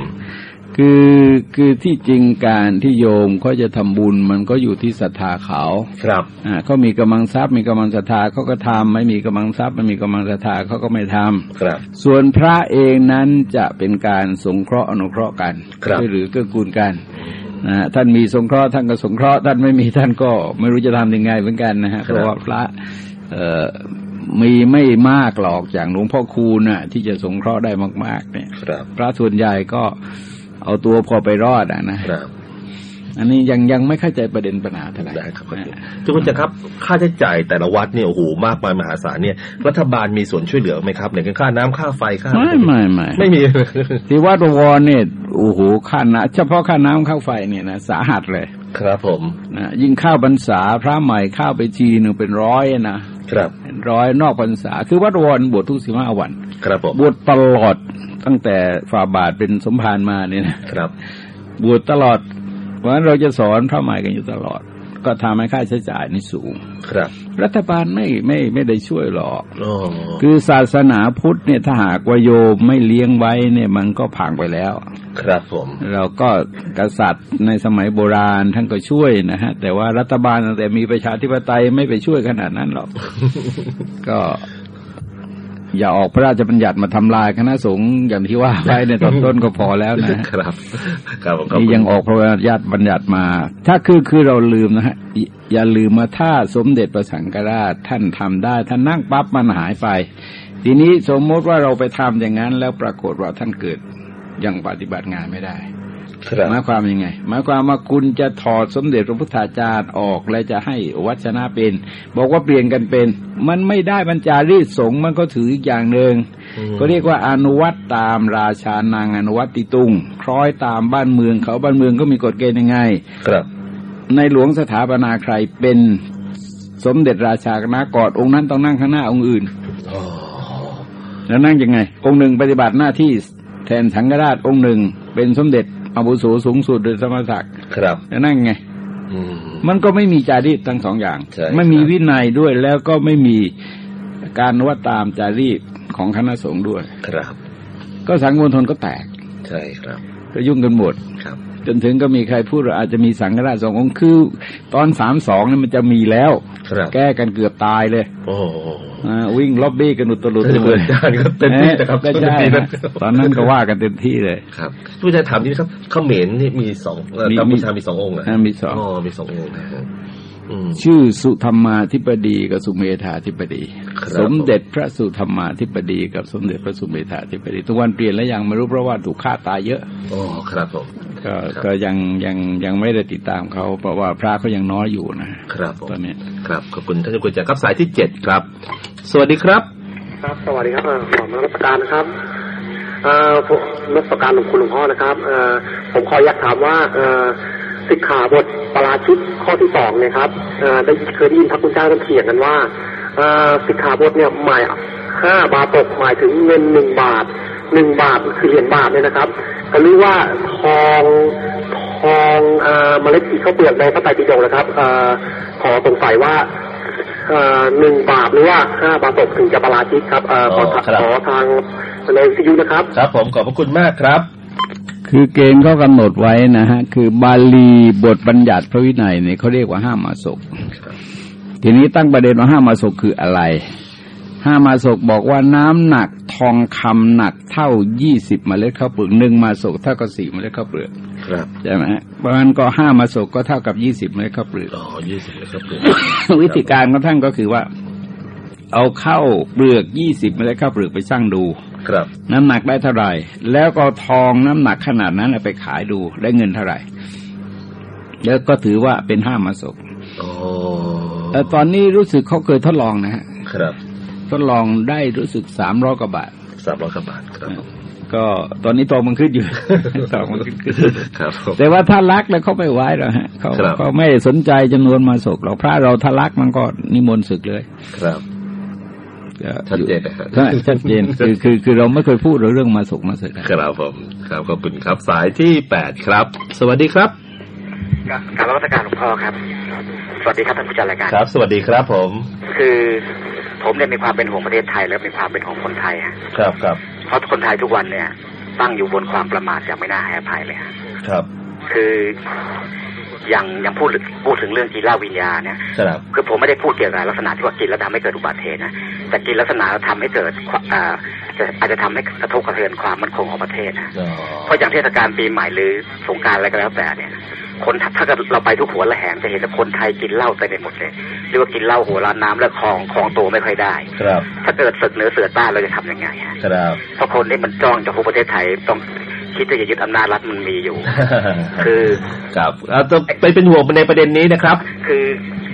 คือคือที่จริงการที่โยมเขาจะทำบุญมันก็อยู่ที่ศรัทธาเขา
ครับ
อ่าเขามีกำลังทรัพย์มีกำลังศรัทธาเขาก็ทำไม่มีกำลังทรัพย์ไม่มีกำลังศรัทธาเขาก็ไม่ทำ
ครับ
ส่วนพระเองนั้นจะเป็นการสงเคราะห์อนุเคราะห์กัน
ครับ
ช่วยเหรือเกื้อกูลกันนะฮะท่านมีสงเคราะห์ท่านก็สงเคราะห์ท่านไม่มีท่านก็ไม่รู้จะทำยังไงเหมือนกันนะฮะเพราะว่าพระเอ่อมีไม่มากหรอกอย่างหลวงพ่อคูณน่ะ ที่จะสงเคราะห์ได้มาก ๆ เนี่ย
ครับ
พระส่วนใหญ่ก็ เอาตัวพอไปรอดอะนะ
ครับ
อันนี้ยังยังไม่เข้าใจประเด็นปัญหาเท่าไหร่
ได้ครับทุกคนจะครับค่าใช้จ่ายแต่ละวัดเนี่ยโอ้โหมากมายมหาศาลเนี่ยรัฐบาลมีส่วนช่วยเหลือไหมครับอย่างค่าน้ำค่าไฟค่า
ไม่ไม่ไม่
ไม่มี
ที่วัดบวรเนี่ยโอ้โหค่าน้ำเฉพาะค่าน้ำค่าไฟเนี่ยนะสาหัสเลย
ครับผม
นะยิ่งข้าวพรรษาพระใหม่ข้าวไปทีหนึ่งเป็นร้อยนะครับเป็นร้อยนอกพรรษาคือวัดบวรบวชทุกสิบห้าวัน
ครับผม
บวชตลอดตั้งแต่ฝ่าบาทเป็นสมภารมาเนี่ยนะครับ บวชตลอด เพราะฉะนั้นเราจะสอนพระใหม่กันอยู่ตลอด ก็ทำให้ค่าใช้จ่ายนี่สูง
ครับ
รัฐบาลไม่ไม่ไม่ได้ช่วยหรอก
โอ้
คือศาสนาพุทธเนี่ยถ้าหากว่าโยมไม่เลี้ยงไว้เนี่ยมันก็พังไปแล้ว
ครับผม
เราก็กษัตริย์ในสมัยโบราณท่านก็ช่วยนะฮะ แต่ว่ารัฐบาลตั้งแต่มีประชาธิปไตยไม่ไปช่วยขนาดนั้นหรอกก็ อย่าออกพระราชบัญญัติมาทำลายคณะสงฆ์อย่างที่ว่าไว้ในตอนต้นก็พอแล้วนะฮะ
ครับครับผมขอบ
นี่
คุณ
ยังออกพระราชบัญญัติมา ถ้าคือคือเราลืมนะฮะอย่าอย่าลืมมาถ้าสมเด็จพระสังฆราชท่านทำได้ท่านนั่งปั๊บมันหายไป ทีนี้สมมติว่าเราไปทำอย่างนั้น แล้วปรากฏว่าท่านเกิดยังปฏิบัติงานไม่ได้
ครับ
หมายความยังไง หมายความว่าคุณจะถอดสมเด็จพระพุทธาจารย์ออกและจะให้วัชนะเป็น บอกว่าเปลี่ยนกันเป็น มันไม่ได้บรรจารีตสงฆ์มันก็ถืออีกอย่างหนึ่ง
อืม
ก็เรียกว่าอนุวัตตามราชานางอนุวัตติตุงคล้อยตามบ้านเมืองเขาบ้านเมืองก็มีกฎเกณฑ์ยังไง
ครับ
ในหลวงสถาปนาใครเป็นสมเด็จราชาคณะกอดองค์นั้นต้องนั่งข้างหน้าองค์อื่น
อ๋อ
แล้วนั่งยังไง องค์หนึ่งปฏิบัติหน้าที่แทนสังฆราชองค์หนึ่ง เป็นสมเด็จ อาวุโสสูงสุดโดยสมศักดิ์
ครับ
แล้วนั่งไง
อืม
มันก็ไม่มีจารีตทั้งสองอย่าง
ใช่
ไม่มี
ครับ
วินัยด้วยแล้วก็ไม่มีการว่าตามจารีตของคณะสงฆ์ด้วย
ครับ
ก็สังคมณฑลก็แตก
ใช่ครับ
ก็ยุ่งกันหมด
ครับ
จนถึงก็มีใครพูดว่าอาจจะมีสังฆราชสององค์คือตอนสามสองนี่มันจะมีแล้ว
ครับ
แก้กันเกือบตายเลย
โอ้โห
อ่าวิ่งล็อบบี้กันอุตลุด
ท่าน
เลย
อาจารย์ก็เต็มที่นะครับ
ก็ใช่
เต็มที่นะ
ตอนนั้นก็ว่ากันเต็มที่เลย
ครับผู้ชายถามนี่ครับเขมรนี่มีสองเอ่อ
มี
กัมพูชามีสององค์เหรอ
อ่ามีสอง
อ๋อมีสององค์นะฮะอืม
ชื่อสุธรรมาธิปดีกับสุเมธาธิปดี
ครับ
สมเด็จพระสุธรรมาธิปดี กับสมเด็จพระสุเมธาธิปดี ทุกวันเปลี่ยนแล้วยังไม่รู้เพราะว่าถูกฆ่าตายเยอะ
อ๋อครับผม
ก็
ครับ
ก็ยังยังยังไม่ได้ติดตามเขาเพราะว่าพระเขายังน้อยอยู่นะครับ
ผม
ตอนนี้
ครับขอบคุณท่านเจ้าคุณจากครับสายที่เจ็ดครับ สวัสดีครับ
ครับสวัสดีครับเอ่อขอนมัสการนะครับเอ่อผมนมัสการหลวงคุณหลวงพ่อนะครับเอ่อผมขออยากถามว่าเอ่อ สิกขาบทปราชิกข้อที่สองเนี่ยครับเอ่อได้เคยได้ยินพระคุณเจ้าท่านเถียงกันว่าเอ่อสิกขาบทเนี่ยหมายห้าบาทตกหมายถึงเงินหนึ่งบาทหนึ่งบาทคือเหรียญบาทเนี่ยนะครับก็รู้ว่าทองทองเอ่อเมล็ดสีข้าวเปลือกในพระไตรปิฎกนะครับเอ่อขอสงสัยว่าเอ่อหนึ่งบาทหรือว่าห้าบาทตกถึงจะปาราชิกครับเอ่อขอ
อ๋อครับ
ขอทางในวิทยุนะครับ
ครับผมขอบพระคุณมากครับ
คือเกณฑ์เขากำหนดไว้นะฮะ คือบาลีบทบัญญัติพระวินัยเนี่ยเขาเรียกว่าห้ามมาศกทีนี้ตั้งประเด็นว่าห้ามมาศกคืออะไร ห้ามาศกบอกว่าน้ำหนักทองคำหนักเท่ายี่สิบเมล็ดข้าวเปลือกหนึ่งมาศกเท่ากับสี่เมล็ดข้าวเปลือก
ครับ
ใช่ไหมฮะเพราะฉะนั้นก็ห้ามาศกก็เท่ากับยี่สิบเมล็ดข้าวเปลือก
อ๋อยี่สิบเลยครับผม
วิธีการของท่านก็คือว่า เอาเข้าวเปลือกยี่สิบเมล็ดข้าวเปลือกไปชั่งดู
ครับ
น้ำหนักได้เท่าไหร่ แล้วก็ทองน้ำหนักขนาดนั้นเอาไปขายดูได้เงินเท่าไหร่แล้วก็ถือว่าเป็นห้ามาศก
อ๋อ
แต่ตอนนี้รู้สึกเขาเคยทดลองนะฮะ
ครับ
ทดลองได้รู้สึกสามร้อยกว่าบาท
สามร้อยกว่าบาทครับผม
ก็ตอนนี้ทองมันขึ้นอยู่ทองมันขึ้นขึ้น
ครับผม
แต่ว่าถ้ารักแล้วเขาไม่ไหวหรอกฮะเขา
ครับ
เขาไม่สนใจจำนวนมาศกหรอกพระเราทะลักมันก็นิมนต์ศึกเลย
ครับ
ก็
ชัดเจนนะครับ
ใช่ชัดเจนคือคือคือเราไม่เคยพูดเรื่องมาศกมาศึกอะ
ครับผมครับขอบคุณครับสายที่แปดครับ สวัสดีครับ
กรารรัชการหลวงพ่อครับ สวัสดีครับท่านผู้จัดรายการ
ครับ สวัสดีครับผม
คือผมเนี่ยมีความเป็นห่วงประเทศไทย และมีความเป็นห่วงคนไทยฮะ
ครับครับ
เพราะคนไทยทุกวันเนี่ยตั้งอยู่บนความประมาทอย่างไม่น่าให้อภัยเลยฮะ
ครับ
คือ อย่างอย่างพูดพูดถึงเรื่องกีฬาวิญญาเนี่ย
ครับ
คือผมไม่ได้พูดเกี่ยวกับลักษณะที่ว่ากินแล้วทำให้เกิดอุบัติเหตุนะแต่กินลักษณะแล้วทำให้เกิดความอ่าจะอาจจะทำให้กระทบกระเทือนความมั่นคงของประเทศนะ
อ๋อ
เพราะอย่างเทศกาลปีใหม่หรือสงกรารอะไรก็แล้วแต่เนี่ยคนถ้าเกิดเราไปทุกหัวละแหงจะเห็นแต่คนไทยกินเหล้าเต็มไปหมดเลยเรียกว่ากินเหล้าหัวร้านน้ำและคลองคลองตัวไม่ค่อยได้
ครับ
ถ้าเกิดศึกเหนือเสือใต้เราจะทำยังไงฮะ
ครับ
เพราะคนที่มันจ้องจะคุกประเทศไทยต้อง คิดจะยึดอำนาจรัฐมันมีอยู่ คือ
ครับเอาต้องไปเป็นห่วงในประเด็นนี้นะครับ
คือ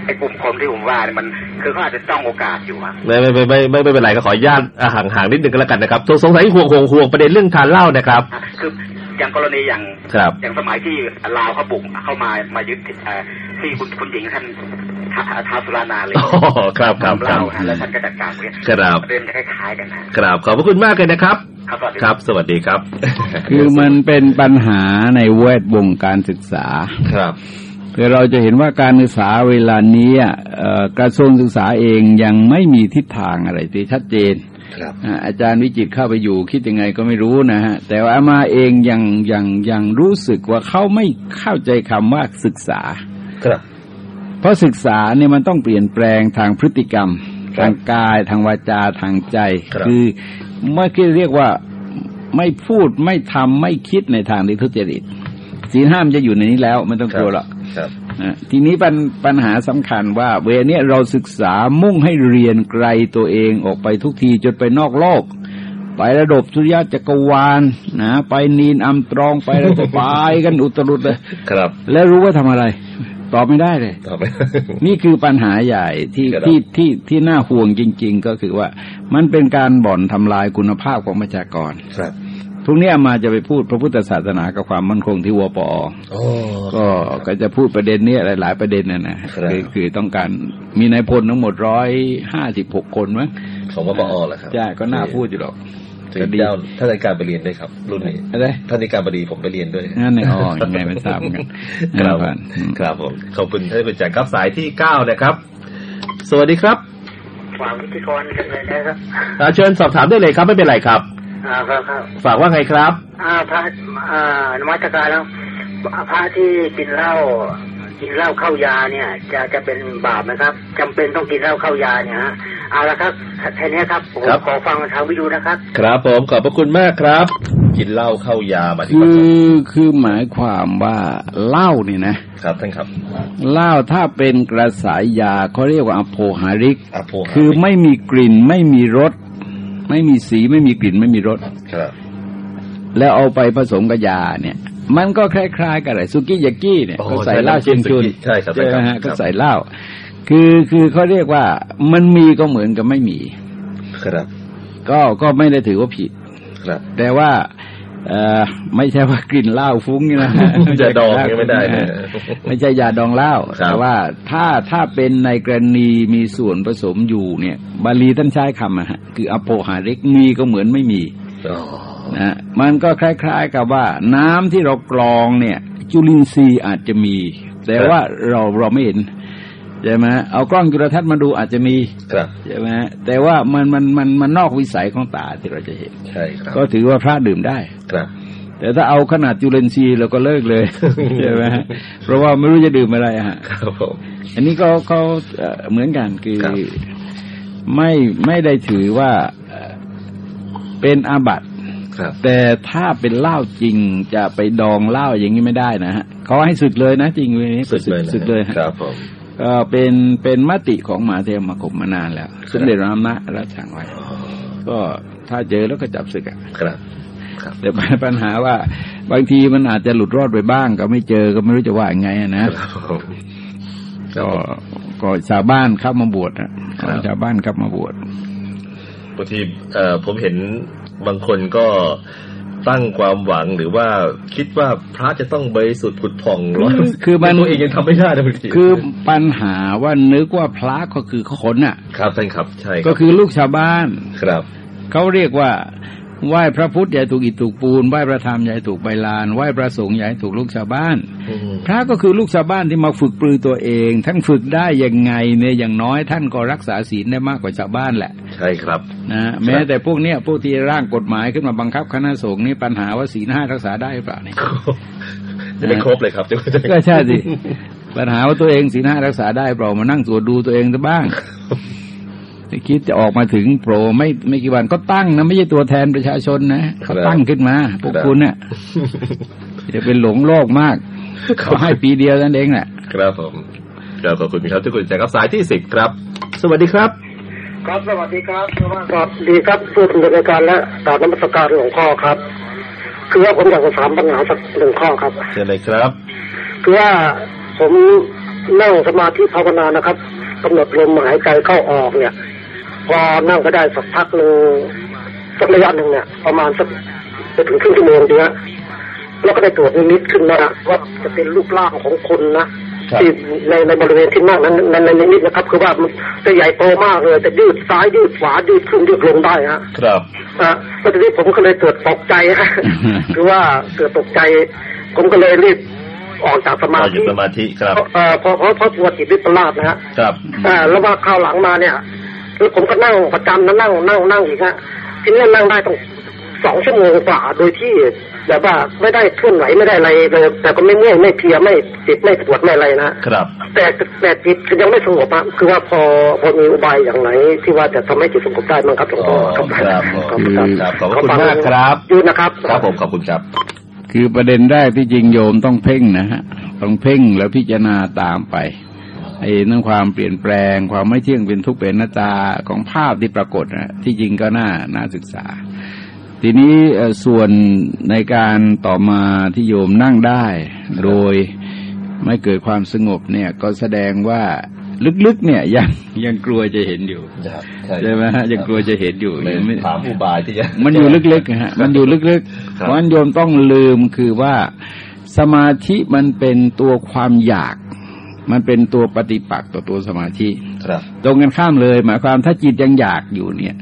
ไอ้กลุ่มคนที่ผมว่าเนี่ยมัน คือเขาอาจจะจ้องโอกาสอยู่อะ
ไม่ไม่ไม่ไม่ไม่ไม่เป็นไรก็ขออนุญาตอะห่างๆนิดนึงก็แล้วกันนะครับสงสัยห่วงห่วงห่วงประเด็นเรื่องทานเหล้านะครับ
คืออย่างกรณีอย่าง
ครับ
อย่างสมัยที่ลาวเขาบุกเข้ามามายึดเอ่อที่คุณคุณหญิงท่าน ท้าท้าสุรานาเลย
อ๋อครับครับ
ทำ
ครั
เล่า
บ
ฮะแล้วท่านก็จัดการเนี่ย
ครับ
ประเด็นจะคล้ายๆกันนะ
ครับขอบพระคุณมากเลยนะครับ
ครับสวัสดี
ครับ สวัสดีครับ
คือมันเป็นปัญหาในแวดวงการศึกษา
ครับ
คือเราจะเห็นว่าการศึกษาเวลานี้อะเอ่อกระทรวงศึกษาเองยังไม่มีทิศทางอะไรที่ชัดเจน
ครับ
อ่าอาจารย์วิจิตรเข้าไปอยู่คิดยังไงก็ไม่รู้นะฮะ แต่ว่าอามาเองยังยังยังรู้สึกว่าเขาไม่เข้าใจคำว่าศึกษา
ครับ
เพราะศึกษาเนี่ยมันต้องเปลี่ยนแปลงทางพฤติกรรม
ครับ
ทางกายทางวาจาทางใจ
ครับ
อเมื่อกี้เรียกว่าไม่พูดไม่ทำไม่คิดในทางที่ทุจริตศีลห้ามจะอยู่ในนี้แล้วไม่ต้องกลัวหรอก
ครับ
อะทีนี้ปัญปัญหาสำคัญว่า เวลาเนี้ยเราศึกษามุ่งให้เรียนไกลตัวเองออกไปทุกทีจนไปนอกโลก ไประดบสุริยะจักรวาลนะไปนีนอัมตรองไปแล้วก็ไปกันอุตรุดเลย
ครับ
แล้วรู้ว่าทำอะไร ตอบไม่ได้เลย
ต่อไป
นี่คือปัญหาใหญ่ที่
ครับ
ที่ที่ที่น่าห่วงจริง ๆ ก็คือว่า มันเป็นการบ่อนทำลายคุณภาพของประชากร
ครับ
พรุ่งนี้อามาจะไปพูดพระพุทธศาสนากับความมั่นคงที่วปอ
โอ้
ก็ก็จะพูดประเด็นเนี้ยหลาย ๆ ประเด็นนะนะครับคือคือต้องการมีนายพลทั้งหมดร้อยห้าสิบหกคนมั้ง
ของวปอเหรอครับ
ใช่ก็น่าพูดอยู่หรอก
ถึงเจ้าท่านในการไปเรียนด้วยครับ รุ่นนี้
อะไร
ท่านในการบดีผมไปเรียนด้วย
นั่นในอ๋อยังไงไม่ทราบเหมือนกัน
ครับ
ผ่านอืม
ครับผมขอบคุณท่านผู้จัดครับสายที่เก้านะครับ สวัสดีครับ
ฝากพิธีกรกันเลยนะครับ
อ่าเชิญสอบถามได้เลยครับไม่เป็นไรครับ
อ่าครับครับ
ฝากว่าไงครับ
อ่าพระอ่านมัสการแล้วผ
พระที่กินเหล้า กินเหล้าเข้ายาเนี่ย จะจะเป็นบาปไหมครับจำเป็นต้องกินเหล้าเข้ายาเนี่ยฮะเอาละครับแค่นี้ครับผมขอฟังทางวิดูนะครับ
ครับผมขอบพระคุณมากครับ กินเหล้าเข้ายามาที่
คื
ว่า
อคือหมายความว่าเหล้านี่นะครับ
ท่านครับ
เหล้าถ้าเป็นกระสายยาเขาเรียกว่าอโพหาริก
อโภหา
คือไม่มีกลิ่นไม่มีรสไม่มีสีไม่มีกลิ่นไม่มีรส
ครับ
แล้วเอาไปผสมกับยาเนี่ย มันก็คล้ายๆกันเลยสุกี้ยากี้เนี่ย
โอ้
ก็ใส่เหล้า
ใช่
เชิญชุน
ใช่ครับ
ใช่ไหม
ครั
ฮะ
บ
ก็ใส่เหล้าคือคือเขาเรียกว่ามันมีก็เหมือนกับไม่มี
ครับ
ก็ก็ไม่ได้ถือว่าผิด
ครับ
แต่ว่าเออไม่ใช่ว่ากลิ่นเหล้าฟุ้งนี่นะ
จะดองยังไม่ได้นะ
ไม่ใช่ยาดองเหล้า
ครับ
แต่ว่าถ้าถ้าเป็นในกรณีมีส่วนผสมอยู่เนี่ย บาลีท่านใช้คำอะฮะคืออโปหาริกมีก็เหมือนไม่มี
อ๋อ
นะมันก็คล้าย ๆ กับว่า น้ำที่เรากรองเนี่ย จุลินทรีย์อาจจะมี แต่ว่าเราเราไม่เห็นใช่ไหมเอากล้องจุลทรรศน์มาดูอาจจะมี
ครับ
ใช่ไหมแต่ว่ามันมันมันมันนอกวิสัยของตาที่เราจะเห็น
ใช่ครับ
ก็ถือว่าพระดื่มได้
ครับ
แต่ถ้าเอาขนาดจุลินทรีย์เราก็เลิกเลยใช่ไหมฮะเพราะว่าไม่รู้จะดื่มอะไรฮะ
ครับผม
อันนี้ก็เขาเอ่อเหมือนกันคือ
ครับ
ไม่ไม่ได้ถือว่าเอ่อเป็นอาบัติ
ครับ
แต่ถ้าเป็นเหล้าจริงจะไปดองเหล้าอย่างนี้ไม่ได้นะฮะเขาให้สึกเลยนะ จริงเลย
สุดเลยนะ
สึกเลยฮะ
ครับผม
ก็เป็นเป็นมติของมหาเทรมาคมมานานแล้วสมเด็จพระอำนาจรับสั่งไว้ ก็ถ้าเจอแล้วก็จับศึกอะ
ครับครับ
แต่ปัญหาว่า บางทีมันอาจจะหลุดรอดไปบ้าง ก็ไม่เจอก็ไม่รู้จะว่ายังไงอะนะครับ
ผม
ก็ก็ชาวบ้านเข้ามาบวชนะครับชาวบ้านเข้ามาบวช
บางทีเอ่อผมเห็น บางคนก็ตั้งความหวังหรือว่าคิดว่าพระจะต้องบริสุทธิ์ผุดผ่องร้อย
คือมัน
ตัวเองยังทำไม่ได้เลยบางที
คือปัญหาว่านึกว่าพระก็คือคนน่ะ
ครับท่านครับ ใช่รับ
ก็คือลูกชาวบ้าน
ครับ
เขาเรียกว่า ไหว้พระพุทธใหญ่ถูกอิฐถูกปูนไหว้พระธรรมใหญ่ถูกใบลานไหว้พระสงฆ์ใหญ่ถูกลูกชาวบ้าน
อืม
พระก็คือลูกชาวบ้านที่มาฝึกปรือตัวเอง ท่านฝึกได้ยังไงเนี่ยอย่างน้อยท่านก็รักษาศีลได้มากกว่าชาวบ้านแหละ
ใช่ครับ
นะแม้แต่พวกเนี้ยพวกที่ร่างกฎหมายขึ้นมาบังคับคณะสงฆ์นี่ปัญหาว่าศีลห้ารักษาได้หรือเปล่าเนี่ย
จะไม่ครบเลยครับจะ
ก็ใช่สิปัญหาว่าตัวเองศีลห้ารักษาได้เปล่ามานั่งตรวจดูตัวเองซะบ้าง คิดจะออกมาถึงโปรไม่ไม่กี่วันก็ตั้งนะไม่ใช่ตัวแทนประชาชนนะเขาตั้งขึ้นมาพวกคุณเนี่ยจะเป็นหลงโลกมากเขาให้ปีเดียวนั่นเองแหละ
ครับผมครับขอบคุณครับทุกคนจากครับสายที่สิบครับ สวัสดีครับ
ครับสวัสดีครับสวัสดีครับผู้ดำเนินรายการและกราบนมัสการหลวงพ่อครับ คือว่าผมอยากจะถามปัญหาสักหนึ่งข้อครับ
เชิญเลยครับ
คือว่าผมนั่งสมาธิภาวนานะครับกำหนดลมหายใจเข้าออกเนี่ย พอนั่งก็ได้สักพักหนึ่งสักระยะหนึ่งเนี่ยประมาณสักจะถึงครึ่งชั่วโมงดีฮะแล้วก็ได้ตรวจนิดๆขึ้นมาว่าจะเป็นรูปร่างของคนนะครับที่ในในบริเวณที่นั่งนั้นในในนิดๆนะครับ คือว่ามันจะใหญ่โตมากเลยจะยืดซ้ายยืดขวายืดขึ้นยืดลงได้ฮะ
ครับ
อะแล้วทีนี้ผมก็เลยเกิดตกใจฮะคือว่าเกิดตกใจ ผมก็เลยรีบออกจากสมา
มาอ
ธิ
ยู่สมาธิครับ
เอ่อพอพอพอปวดจิตวิปลาสนะฮะ
ครับ
อ่าแล้วว่าข้าวหลังมาเนี่ย แล้วผมก็นั่งประจำนะนั่งนั่งนั่งอีกฮะทีนี้นั่งได้ต้องสองชั่วโมงกว่าโดยที่แบบว่าไม่ได้เคลื่อนไหวไม่ได้อะไรเลยแต่ก็ไม่เมื่อยไม่เพลียไม่จิตไม่ปวดไม่อะไรนะ
ครับ
แต่แต่จิตยังไม่สงบอะคือว่าพอพอมีอุบายอย่างไหน ที่ว่าจะทำให้จิตสงบได้มั้งครับหลวงพ่อ
อ๋อครับผม
ขอบคุณครับ
ครับขอบพระคุณมากครับ
ยืนนะครับ
ครับผมขอบคุณครับ
คือประเด็นแรกที่จริงโยมต้องเพ่งนะฮะต้องเพ่งแล้วพิจารณาตามไป ไอ้เรื่องความเปลี่ยนแปลง ความไม่เที่ยงเป็นทุกข์เป็นหน้าตาของภาพที่ปรากฏนะที่จริงก็น่าน่าศึกษา ทีนี้เอ่อส่วนในการต่อมาที่โยมนั่งได้ โดยไม่เกิดความสงบเนี่ยก็แสดงว่าลึกๆเนี่ยยังยังกลัวจะเห็นอยู่
ครับ
ใช่ไหมฮะยังกลัวจะเห็นอยู่
เลย
ยังไม่
ถามอุบายที่จะ
มันอยู่ลึกๆนะฮะมันอยู่ลึกๆ
ครับ
เพราะฉะนั้นโยมต้องลืมคือว่าสมาธิมันเป็นตัวความอยาก มันเป็นตัวปฏิปักษ์ต่อตัวสมาธิ
ครับ
ตรงกันข้ามเลยหมายความถ้าจิตยังอยากอยู่เนี่ย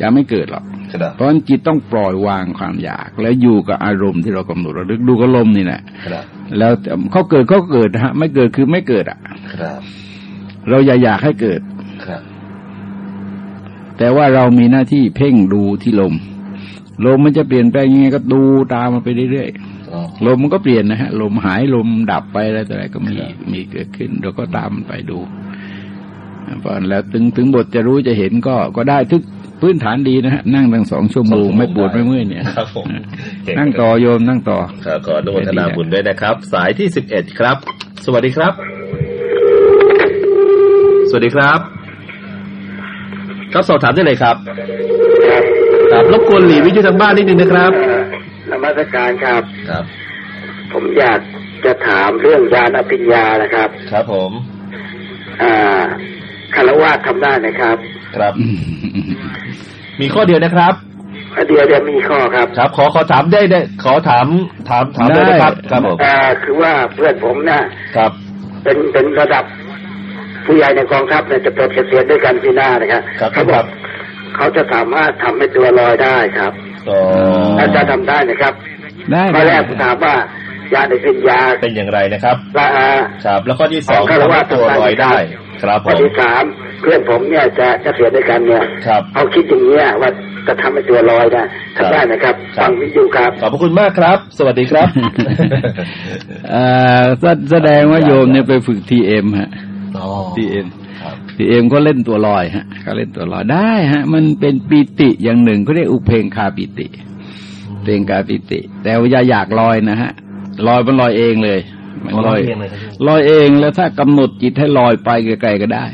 จะไม่เกิดหรอก
ครับ
เพราะฉะนั้นจิตต้องปล่อยวางความอยาก แล้วอยู่กับอารมณ์ที่เรากำหนดระลึกดูกับลมนี่แหละ
ครับ
แล้วเขาเกิดเขาเกิดนะฮะ ไม่เกิดคือไม่เกิดอะ
ครับ
เราอย่าอยากให้เกิด
ครับ
แต่ว่าเรามีหน้าที่เพ่งดูที่ลม ลมมันจะเปลี่ยนแปลงยังไงก็ดูตามมันไปเรื่อยๆ
อ๋อ
ลมมันก็เปลี่ยนนะฮะ ลมหายลมดับไปอะไรต่ออะไรก็มีมีเกิดขึ้น เราก็ตามมันไปดูพอแล้วถึงถึงบทจะรู้จะเห็นก็ก็ได้ทุกพื้นฐานดีนะฮะนั่งตั้งสองชั่วโมงไม่ปวดไม่เมื่อยเนี่ย
ครับผม
นั่งต่อโยมนั่งต่อ
ครับขออนุโมทนาบุญด้วยนะครับ สายที่สิบเอ็ดครับ สวัสดีครับ สวัสดีครับ ครับสอบถามได้เลยครับครับรบกวนหลีวิทยุทางบ้านนิดนึงนะครับ
นมัสการครับ
ครับ
ผมอยากจะถามเรื่องยานอภิญญานะครับ
ครับผม
อ่าคารวะทำได้ไหมครับ
ครับ มีข้อเดียวนะครับ
เดียวจะมีข้อครับ
ครับ ขอขอถามได้ได้ ขอถามถามถามได้นะครับ
ได้
ครับผม
อ่าคือว่าเพื่อนผมน่ะ
ครับ
เป็นเป็นระดับผู้ใหญ่ในกองทัพเนี่ยจะปลดเกษียณด้วยกันปีหน้านะครับ
ครับ
เขาบอกเขาจะสามารถทำให้ตัวลอยได้ครับ
อ๋อ
ถ้าจะทำได้นะครับ
ได้
ข้อแรกผมถามว่ายาในเป็นยา
เป็นอย่างไรนะครับ
ละอา
ครับแล้วข้อที่สอง
ของคารวะ
ทำให้ตัวลอยได้ครับผ
ข้อ
ม
ที่สามเพื่อนผมเนี่ยจะเกษียณด้วยกันเนี่ย
ครับ
เขาคิดอย่างเงี้ยว่าจะทำให้ตัวลอยได้ทำได้นะครับ
ครับ
ฟังวิทยุครับ
ขอบพระคุณมากครับ สวัสดีครับ
เอ่อแสแสดงว่าโยมเนี่ยไปฝึก TM ฮะ
อ๋อ
TM
ครับ
TM ก็เล่นตัวลอยฮะก็เล่นตัวลอยได้ฮะ มันเป็นปีติอย่างหนึ่งเขาเรียกอุพเพงคาปีติเพงคาปีติ แต่ว่าอย่าอยากลอยนะฮะลอยมันลอยเองเลยมันลอย
เองเลยครับ
ลอยเองแล้วถ้ากำหนดจิตให้ลอยไปไกลๆก็ได้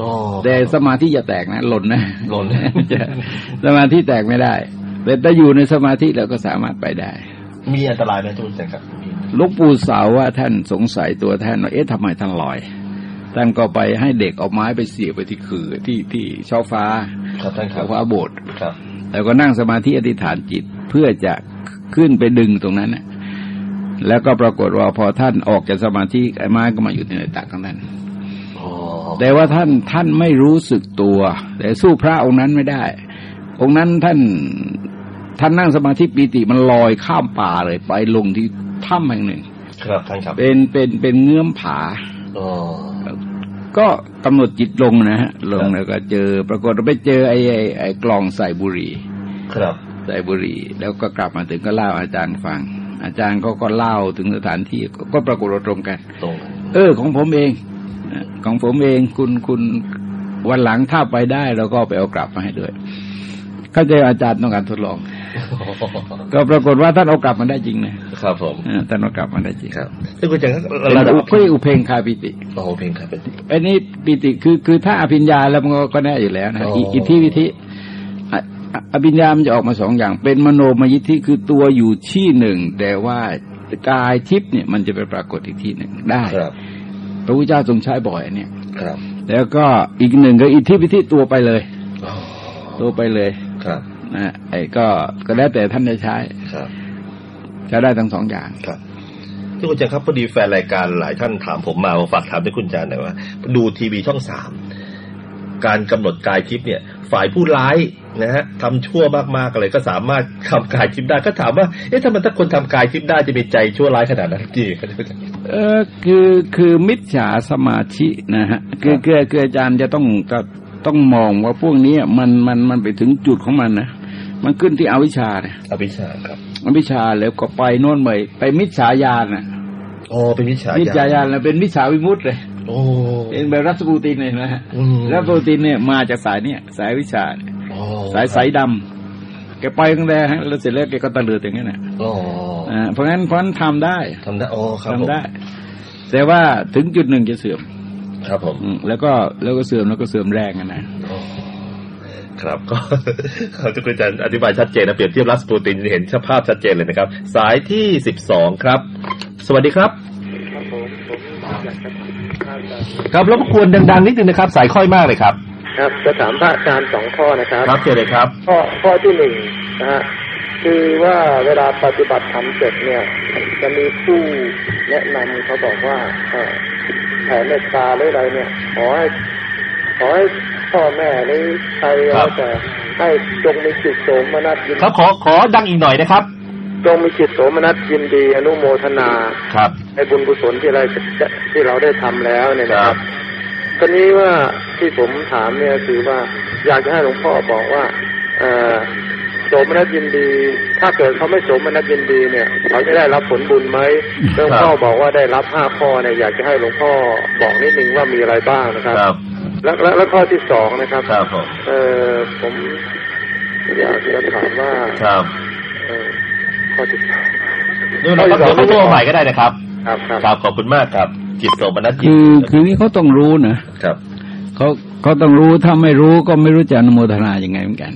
อ๋อ
แต่สมาธิอย่าแตกนะหล่นนะ
หล่น
จะสมาธิแตกไม่ได้ แต่ถ้าอยู่ในสมาธิเราก็สามารถไปได้
มีอันตรายไหมทุกท่านครับ
หลูกปู่สาวว่าท่านสงสัยตัวท่านว่าเอ๊ะทำไมท่านลอย ท่านก็ไปให้เด็กเอาไม้ไปเสียบไปที่คือที่ที่ช่อฟ้า
ครับท่านค
ช่
รั
อบฟ้าโบสถ์
ครับ
แล้วก็นั่งสมาธิอธิษฐานจิตเพื่อจะขึ้นไปดึงตรงนั้นนะแล้วก็ปรากฏว่าพอท่านออกจากสมาธิไอ้ไม้ก็มาอยู่ในตักของท่าน
อ๋อ
แต่ว่าท่านท่านไม่รู้สึกตัว แต่สู้พระองค์นั้นไม่ได้ องค์นั้นท่านท่านนั่งสมาธิปีติมันลอยข้ามป่าเลยไปลงที่ถ้ำแห่งหนึ่ง
ครับท่านครับ
เป็นเป็นเป็นเงื้อมผา
อ๋อ
ก็กำหนดจิตลงนะฮะลง
ครับ
แล้วก็เจอ ปรากฏว่าไปเจอไอ้ไอ้ไอ้กล่องใส่บุหรี่
ครับ
ใส่บุหรี่ แล้วก็กลับมาถึงก็เล่าอาจารย์ฟัง อาจารย์ก็ก็เล่าถึงสถานที่ก็ก็ปรากฏว่าตรงกัน
ตรง
เออ ของผมเองนะของผมเองคุณคุณวันหลังถ้าไปได้เราก็ไปเอากลับมาให้ด้วยเข้าใจอาจารย์ต้องการทดลอง ก็ปรากฏว่าท่านเอากลับมาได้จริงนะครับ
ผม
เออท่านเอากลับมาได้จริง
ครับซึ่งคุณจังครับ
เป็น
ระดับ
อุเขาเรียกอุเพงคาปิติ
โอ้โหเพลงครับเป็น
อันนี้ปิติคือคือถ้าอภิญญาแล้วมันก็ก็แน่อยู่แล้วนะ
อ๋ออิ
อิทธิวิธิอะอะอภิญญามันจะออกมาสองอย่าง เป็นมโนมยิทธิคือตัวอยู่ที่หนึ่งแต่ว่ากายทิพย์เนี่ยมันจะไปปรากฏอีกที่หนึ่งได้
ครับ
พระพุทธเจ้าทรงใช้บ่อยอันเนี่ย
ครับ
แล้วก็อีกหนึ่งก็อิทธิวิธิตัวไปเลย
อ๋อ
ตัวไปเลย
ครับ
นะไอ้ก็ก็แล้วแต่ท่านจะใช้
ครับ
ใช้ได้ทั้งสองอย่าง
ครับที่คุณจังครับพอดีแฟนรายการหลายท่านถามผมมาว่าฝากถามด้วยคุณจันหน่อยว่า ดูทีวีช่องสามการกำหนดกายทิพย์เนี่ย ฝ่ายผู้ร้ายนะฮะทำชั่วมากๆอะไรก็สามารถทำกายทิพย์ได้ก็ถามว่าเอ๊ะถ้ามันถ้าคนทำกายทิพย์ได้จะมีใจชั่วร้ายขนาดนั้นจริงครับ
เออคือคือมิจฉาสมาธินะฮะคือคือคืออาจารย์จะต้องจะต้องมองว่าพวกนี้มันมันมันไปถึงจุดของมันนะ มันขึ้นที่อวิชชาเนี่ย
อภิชาครับ
อวิชชาแล้วก็ไปโน่นไปไปมิจฉาญาณนะ
อ๋อเป็นมิจฉา
มิจฉาญาณแล้วเป็นมิจฉาวิมุตต์เลย
โอ้
เป็นแบบรัสปูตินเลยนะฮะ
อืม
รัสปูตินเนี่ยมาจากสายเนี่ย สายวิชาเนี่ย
อ๋อ
สายสายดำแกไปตั้งแต่ฮะแล้วเสร็จแล้วแกก็ตะเลือดอย่างนั้นนะ
อ๋อ
อ่าเพราะงั้นเพราะงั้นทำได้
ทำได้อ๋อครับผม
ทำได้ แต่ว่าถึงจุดหนึ่งจะเสื่อม
ครับผม
อืมแล้วก็แล้วก็เสื่อมแล้วก็เสื่อมแรงอะนะ
อ๋อ ครับก็เขาจะคุณจันอธิบายชัดเจนนะเปรียบเทียบรัสปูตินเห็นภาพชัดเจนเลยนะครับ สายที่สิบสองครับ สวัสดีครับ ครับรบกวนดังๆนิดนึงนะครับ สายค่อยมากเลยครับ
ครับ จะถามพระอาจารย์สองข้อนะครับ
ครับเชิญเลยครับ
ข้อข้อที่หนึ่งนะฮะคือว่าเวลาปฏิบัติธรรมเสร็จเนี่ย จะมีผู้แนะนำเขาบอกว่าเอ่อแผ่เมตตาหรืออะไรเนี่ยขอให้ ขอให้พ่อแม่หรือใคร
ครั
ก็
บ
จะให้จงมีจิตโสมนัสยิน
ครับขอขอดังอีกหน่อยนะครับ
จงมีจิตโสมนัสยินดี อนุโมทนา
ครับ
ในบุญกุศลที่เราจะที่เราได้ทำแล้วเนี่ยนะค
ครั
รับบตอนนี้ว่าที่ผมถามเนี่ยคือว่าอยากจะให้หลวงพ่อบอกว่า เออ
โสมนัสยินดี ถ้าเกิดเขาไม่โสมนัสยินดีเนี่ยเขาจะได้รับผลบุญไหมหลวงพ่อบอกว่าได้รับห้าข้อเนี่ยอยากจะให้หลวงพ่อบอกนิดนึงว่ามีอะไรบ้างนะครับ
ครับ
แล้วแล้วแล้วข้อที่สองนะครับ
ครับผม
เออผมอยากจะถามว่า
ครับ
เออข้อที่สอง
นี่นะครับเดี๋ยวก็โทรใหม่ก็ได้นะครับ
ครับ ครับ
ครับขอบคุณมากครับจิตโสมนัสจิต
คือคือนี่เขาต้องรู้นะครับเขาเขาต้องรู้ถ้าไม่รู้ก็ไม่รู้จะอนุโมทนายังไงเหมือนกัน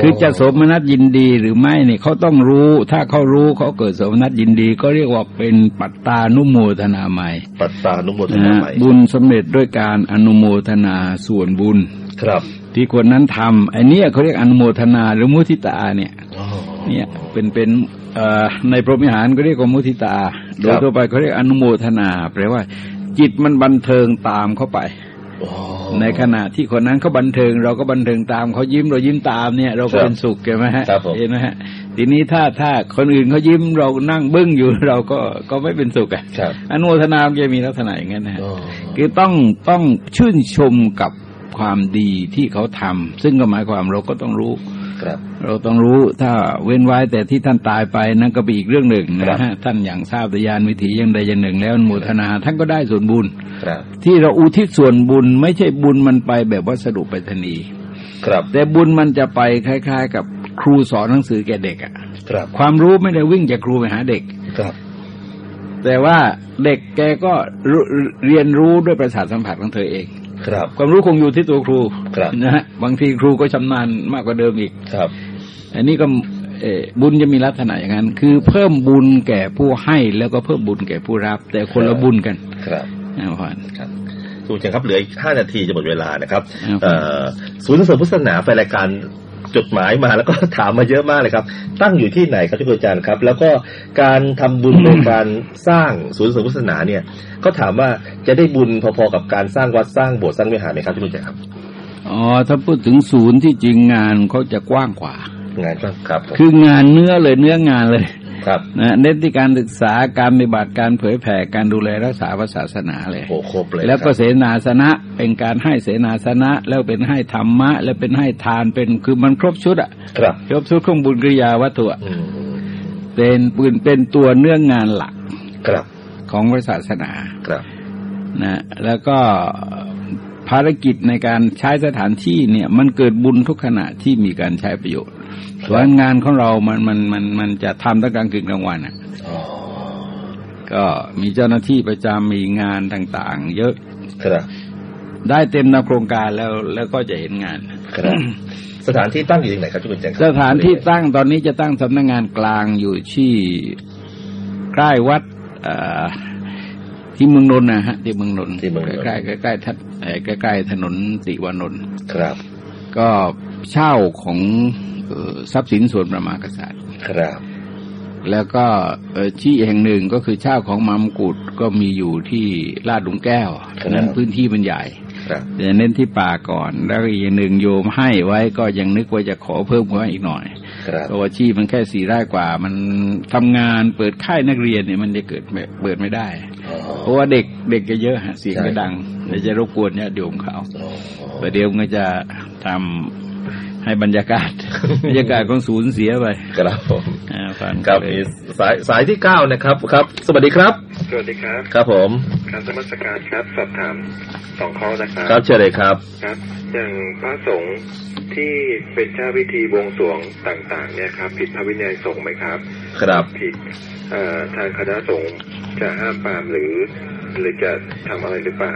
คือจะสมนัตยินดีหรือไม่เนี่ยเขาต้องรู้ ถ้าเขารู้เขาเกิดสมนัตยินดี ก็เรียกว่าเป็นปัตตานุโมทนาใหม่
ปัตตานุโมท
นะ
นา
ฮะ
ใหม่
บุญสำเร็จด้วยการอนุโมทนาส่วนบุญ
ครับ
ที่คนนั้นทำไอ้เนี่ยเขาเรียกอนุโมทนาหรือมุทิตาเนี่ย
อ๋อ
เนี่ยเป็นเป็นเอ่อในพรหมวิหารก็เรียกว่ามุทิตา โดยทั่วไปเขาเรียกอนุโมทนา แปลว่า จิตมันบันเทิงตามเข้าไป
อ๋อ
ในขณะที่คนนั้นเขาบันเทิง เราก็บันเทิงตามเขายิ้มเรายิ้มตามเนี่ย เราก็
ครับ
เป็นสุขใช่ไหมฮะ
ครับผม
เห็นไหมฮะทีนี้ถ้าถ้าคนอื่นเขายิ้มเรานั่งบึ้งอยู่เราก็ก็ไม่เป็นสุขอะ
ครับ
อนุโมทนามันจะมีลักษณะอย่างนั้นนะฮะ
อ๋อ
คือต้องต้องชื่นชมกับความดีที่เขาทำซึ่งก็หมายความเราก็ต้องรู้
ครับ
เราต้องรู้ถ้าเว้นไว้แต่ที่ท่านตายไปนั่นก็เป็นอีกเรื่องหนึ่ง
ครั
นะ
บ
ฮะท่านอย่างทราบแต่ยานวิถีอย่างใดอย่างหนึ่ง แล้วอนุโมทนาท่านก็ได้ส่วนบุญ
ครับ
ที่เราอุทิศส่วนบุญไม่ใช่บุญมันไปแบบวัสดุไปรษณีย์
ครับ
แต่บุญมันจะไปคล้าย ๆ กับครูสอนหนังสือแก่เด็กอะ
ครับ
ความรู้ไม่ได้วิ่งจากครูไปหาเด็ก
ครับ
แต่ว่าเด็กแกก็รู้เรียนรู้ด้วยประสาทสัมผัสของเธอเอง
ครับ
ความรู้คงอยู่ที่ตัวครู
ครับ
นะฮะบางทีครูก็ชำนาญมากกว่าเดิมอีก
ครับ
อันนี้ก็เอ่อบุญจะมีลักษณะอย่างนั้น คือเพิ่มบุญแก่ผู้ให้แล้วก็เพิ่มบุญแก่ผู้รับ แต่คนละบุญกัน
ครับ
นะพ่อน
ครับทุกท่านครับเหลืออีกห้านาทีจะหมดเวลานะครับ
ครับ
เอ่อศูนย์ส่งเสริมพุทธศาสนาแฟนรายการ จดหมายมาแล้วก็ถามมาเยอะมากเลยครับ ตั้งอยู่ที่ไหนครับที่อาจารย์ครับ แล้วก็การทำบุญในการสร้างศูนย์ส่งเสริมพุทธศาสนาเนี่ยก็ถามว่าจะได้บุญพอๆกับการสร้างวัดสร้างโบสถ์สร้างวิหารไหมครับที่อาจารย์ครับ
อ๋อถ้าพูดถึงศูนย์ที่จริงงานเขาจะกว้างกว่า
งานก็ครับผม
คืองานเนื้อเลยเนื้องานเลย
ครับ
นะเน้นที่การศึกษาการปฏิบัติการเผยแผ่การดูแลรักษาพระศาสนาเลย
โอ้ครบเลย
แล้วก็
ครับ
เสนาสนะเป็นการให้เสนาสนะ แล้วเป็นให้ธรรมะ แล้วเป็นให้ทานเป็นคือมันครบชุดอะ
ครับ
ครบชุดของบุญกิริยาวัตถุอะ
อืม
เป็นปืนเป็นตัวเนื้องานหลัก
ครับ
ของพระศาสนา
ครับ
นะแล้วก็ภารกิจในการใช้สถานที่เนี่ย มันเกิดบุญทุกขณะที่มีการใช้ประโยชน์ ส่วนงานของเรามันมันมันมันจะทำตั้งกลางคืนกลางวันอะ
อ๋อ
ก็มีเจ้าหน้าที่ประจำมีงานต่าง ๆ เยอะ
ครับ
ได้เต็มตามโครงการแล้วแล้วก็จะเห็นงาน
ครับสถานที่ตั้งอยู่ที่ไหนครับที่อาจารย์ครับ
สถานที่ตั้งตอนนี้จะตั้งสำนักงานกลางอยู่ที่ใกล้วัดเอ่อที่เมืองนนท์นะฮะที่เมืองนนท์
ที่เมืองนนท์
ใกล้ๆใกล้ๆทัดเอ่อใกล้ๆถนนติวานนท์
ครับ
ก็เช่าของเอ่อ ทรัพย์สินส่วนประมากษัตริย์
ครับ
แล้วก็เอ่อที่แห่งหนึ่งก็คือเช่าของมามกุฎก็มีอยู่ที่ลาดหลุมแก้ว
ครับ
นั้นพื้นที่มันใหญ่
ครับ
แต่เน้นที่ป่าก่อน แล้วอีกอย่างหนึ่งโยมให้ไว้ก็ยังนึกว่าจะขอเพิ่มไว้อีกหน่อย
ครับ
เพราะว่าที่มันแค่สี่ไร่กว่า มันทำงานเปิดค่ายนักเรียนเนี่ยมันจะเกิดไม่เปิดไม่ได้
อ๋อ
เพราะว่าเด็กเด็กก็เยอะฮะเสียง
ใช่
ก็ดังเดี๋ยวจะรบกวนญาติโยมเขา
อ๋อ
ประเดี๋ยวมันก็จะทำ ให้บรรยากาศบรรยากาศของศูนย์เสียไป
ครับผม
อ่าฟัง
ครับ
เลย
มีสายสายที่เก้านะครับครับ สวัสดีครับ
สวัสดีครับ
ครับผม
การสมัสการครับสอบถามสองข้อนะครับ
ครับเชิญเลยครับ
ครับ อย่างพระสงฆ์ที่เป็นเจ้าพิธีบวงสรวงต่าง ๆ เนี่ยครับ ผิดพระวินัยสงฆ์ไหมครับ
ครับ
ผิดเอ่อทางคณะสงฆ์จะห้ามปรามหรือหรือจะทำอะไรหรือเปล่า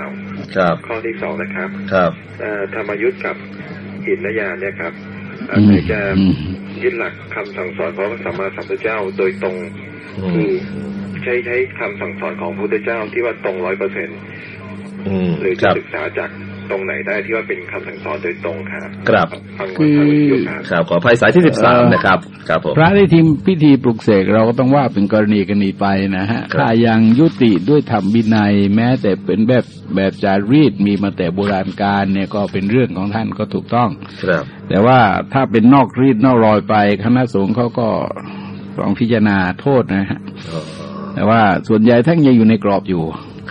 ครับ
ข้อที่สองนะครับ
ครับ
เอ่อธรรมยุทธ์กับ อินทยานเนี่ยครับ
อืม
ใครจะ
อืม
ยึดหลักคำสั่งสอนของพระสัมมาสัมพุทธเจ้าโดยตรง
อื
คือ
ม
ใช้ใช้คำสั่งสอนของพระพุทธเจ้าที่ว่าตรงร้อยเปอร์เซ็นต์
อืม
หรือ
ค
จะ
รับ
ศึกษาจาก ตรงไหนได้ที่ว่าเป็นคำสั่งสอนโดยตรงครับ
ครับ
ฟังก่อนครับคุณยุทธครับ
ครับขออภัยสายที่สิบสามนะครับครับผม
พระที่ทีมพิธีปลุกเสกเราก็ต้องว่าเป็นกรณีกรณีไปนะฮะ
ครับ
ถ้ายังยุติด้วยธรรมบินัย แม้แต่เป็นแบบแบบจารีตมีมาแต่โบราณกาลเนี่ยก็เป็นเรื่องของท่านก็ถูกต้อง
ครับ
แต่ว่าถ้าเป็นนอกรีดนอกรอยไปคณะสงฆ์เขาก็ต้องพิจารณาโทษนะฮะ
อ๋อ
แต่ว่าส่วนใหญ่ท่านยังอยู่ในกรอบอยู่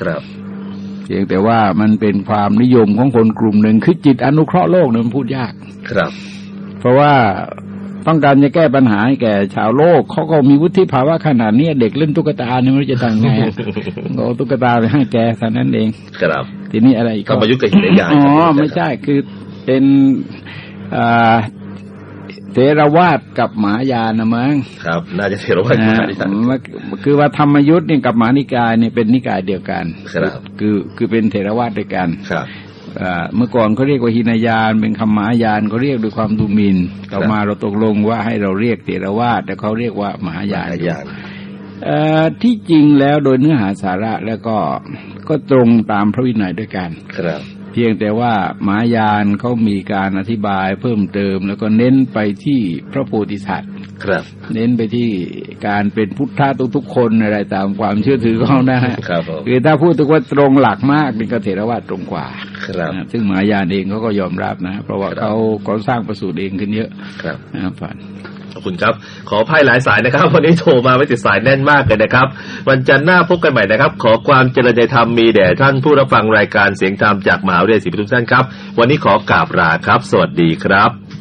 ครับ
เพียงแต่ว่ามันเป็นความนิยมของคนกลุ่มหนึ่งคือจิตอนุเคราะห์โลกเนี่ยมันพูดยาก
ครับ
เพราะว่าต้องการจะแก้ปัญหาให้แก่ชาวโลกเขาก็มีวุฒิภาวะขนาดนี้เด็กเล่นตุ๊กตาเนี่ยไม่รู้จะทำไงก็ตุ๊กตาไปให้แกเท่านั้นเอง
ครับ
ทีนี้อะไรอีก
ก็มายุกับหินยา
อ๋อไม่ใช่คือเป็นอ่า เทรวาสกับหมายานะมั้ง
ครับ น่าจะเทรวาส
นะ
ที่ท่าน
คือว่าธรรมยุทธ์นี่กับหมานิกายเนี่ยเป็นนิกายเดียวกัน
ครับ
คือคือเป็นเทรวาสด้วยกัน
ครับ
อ่าเมื่อก่อนเขาเรียกว่าหินายานเป็นคำหมายานเขาเรียกด้วยความดูหมินต่อมาเราตกลงว่าให้เราเรียกเทรวาสแต่เขาเรียกว่าหมายาน
ยาน
เอ่อที่จริงแล้วโดยเนื้อหาสาระแล้วก็ก็ตรงตามพระวินัยด้วยกัน
ครับ
เพียงแต่ว่าหมายานเขามีการอธิบายเพิ่มเติม แล้วก็เน้นไปที่พระโพธิสัตว์
ครับ
เน้นไปที่การเป็นพุทธะทุกๆคนอะไรตามความเชื่อถือของเขานะฮะ
ครับผม
คือถ้าพูดถึงว่าตรงหลักมากนี่ก็เถรวาทตรงกว่า
ครับ
นะซึ่งหมายานเองเขาก็ยอมรับนะ เพราะว่า
ครับ
เขาเขาสร้างประสูตรเองขึ้นเยอะ
ครับ
นะครับผ่าน
ขอบคุณครับ ขออภัยหลายสายนะครับ วันนี้โทรมาไม่ติดสายแน่นมากเลยนะครับ วันจันทร์หน้าพบกันใหม่นะครับ ขอความเจริญในธรรมมีแด่ท่านผู้รับฟังรายการเสียงธรรมจากมหาวิทยาลัยศรีปทุมท่านครับ วันนี้ขอกราบลาครับ สวัสดีครับ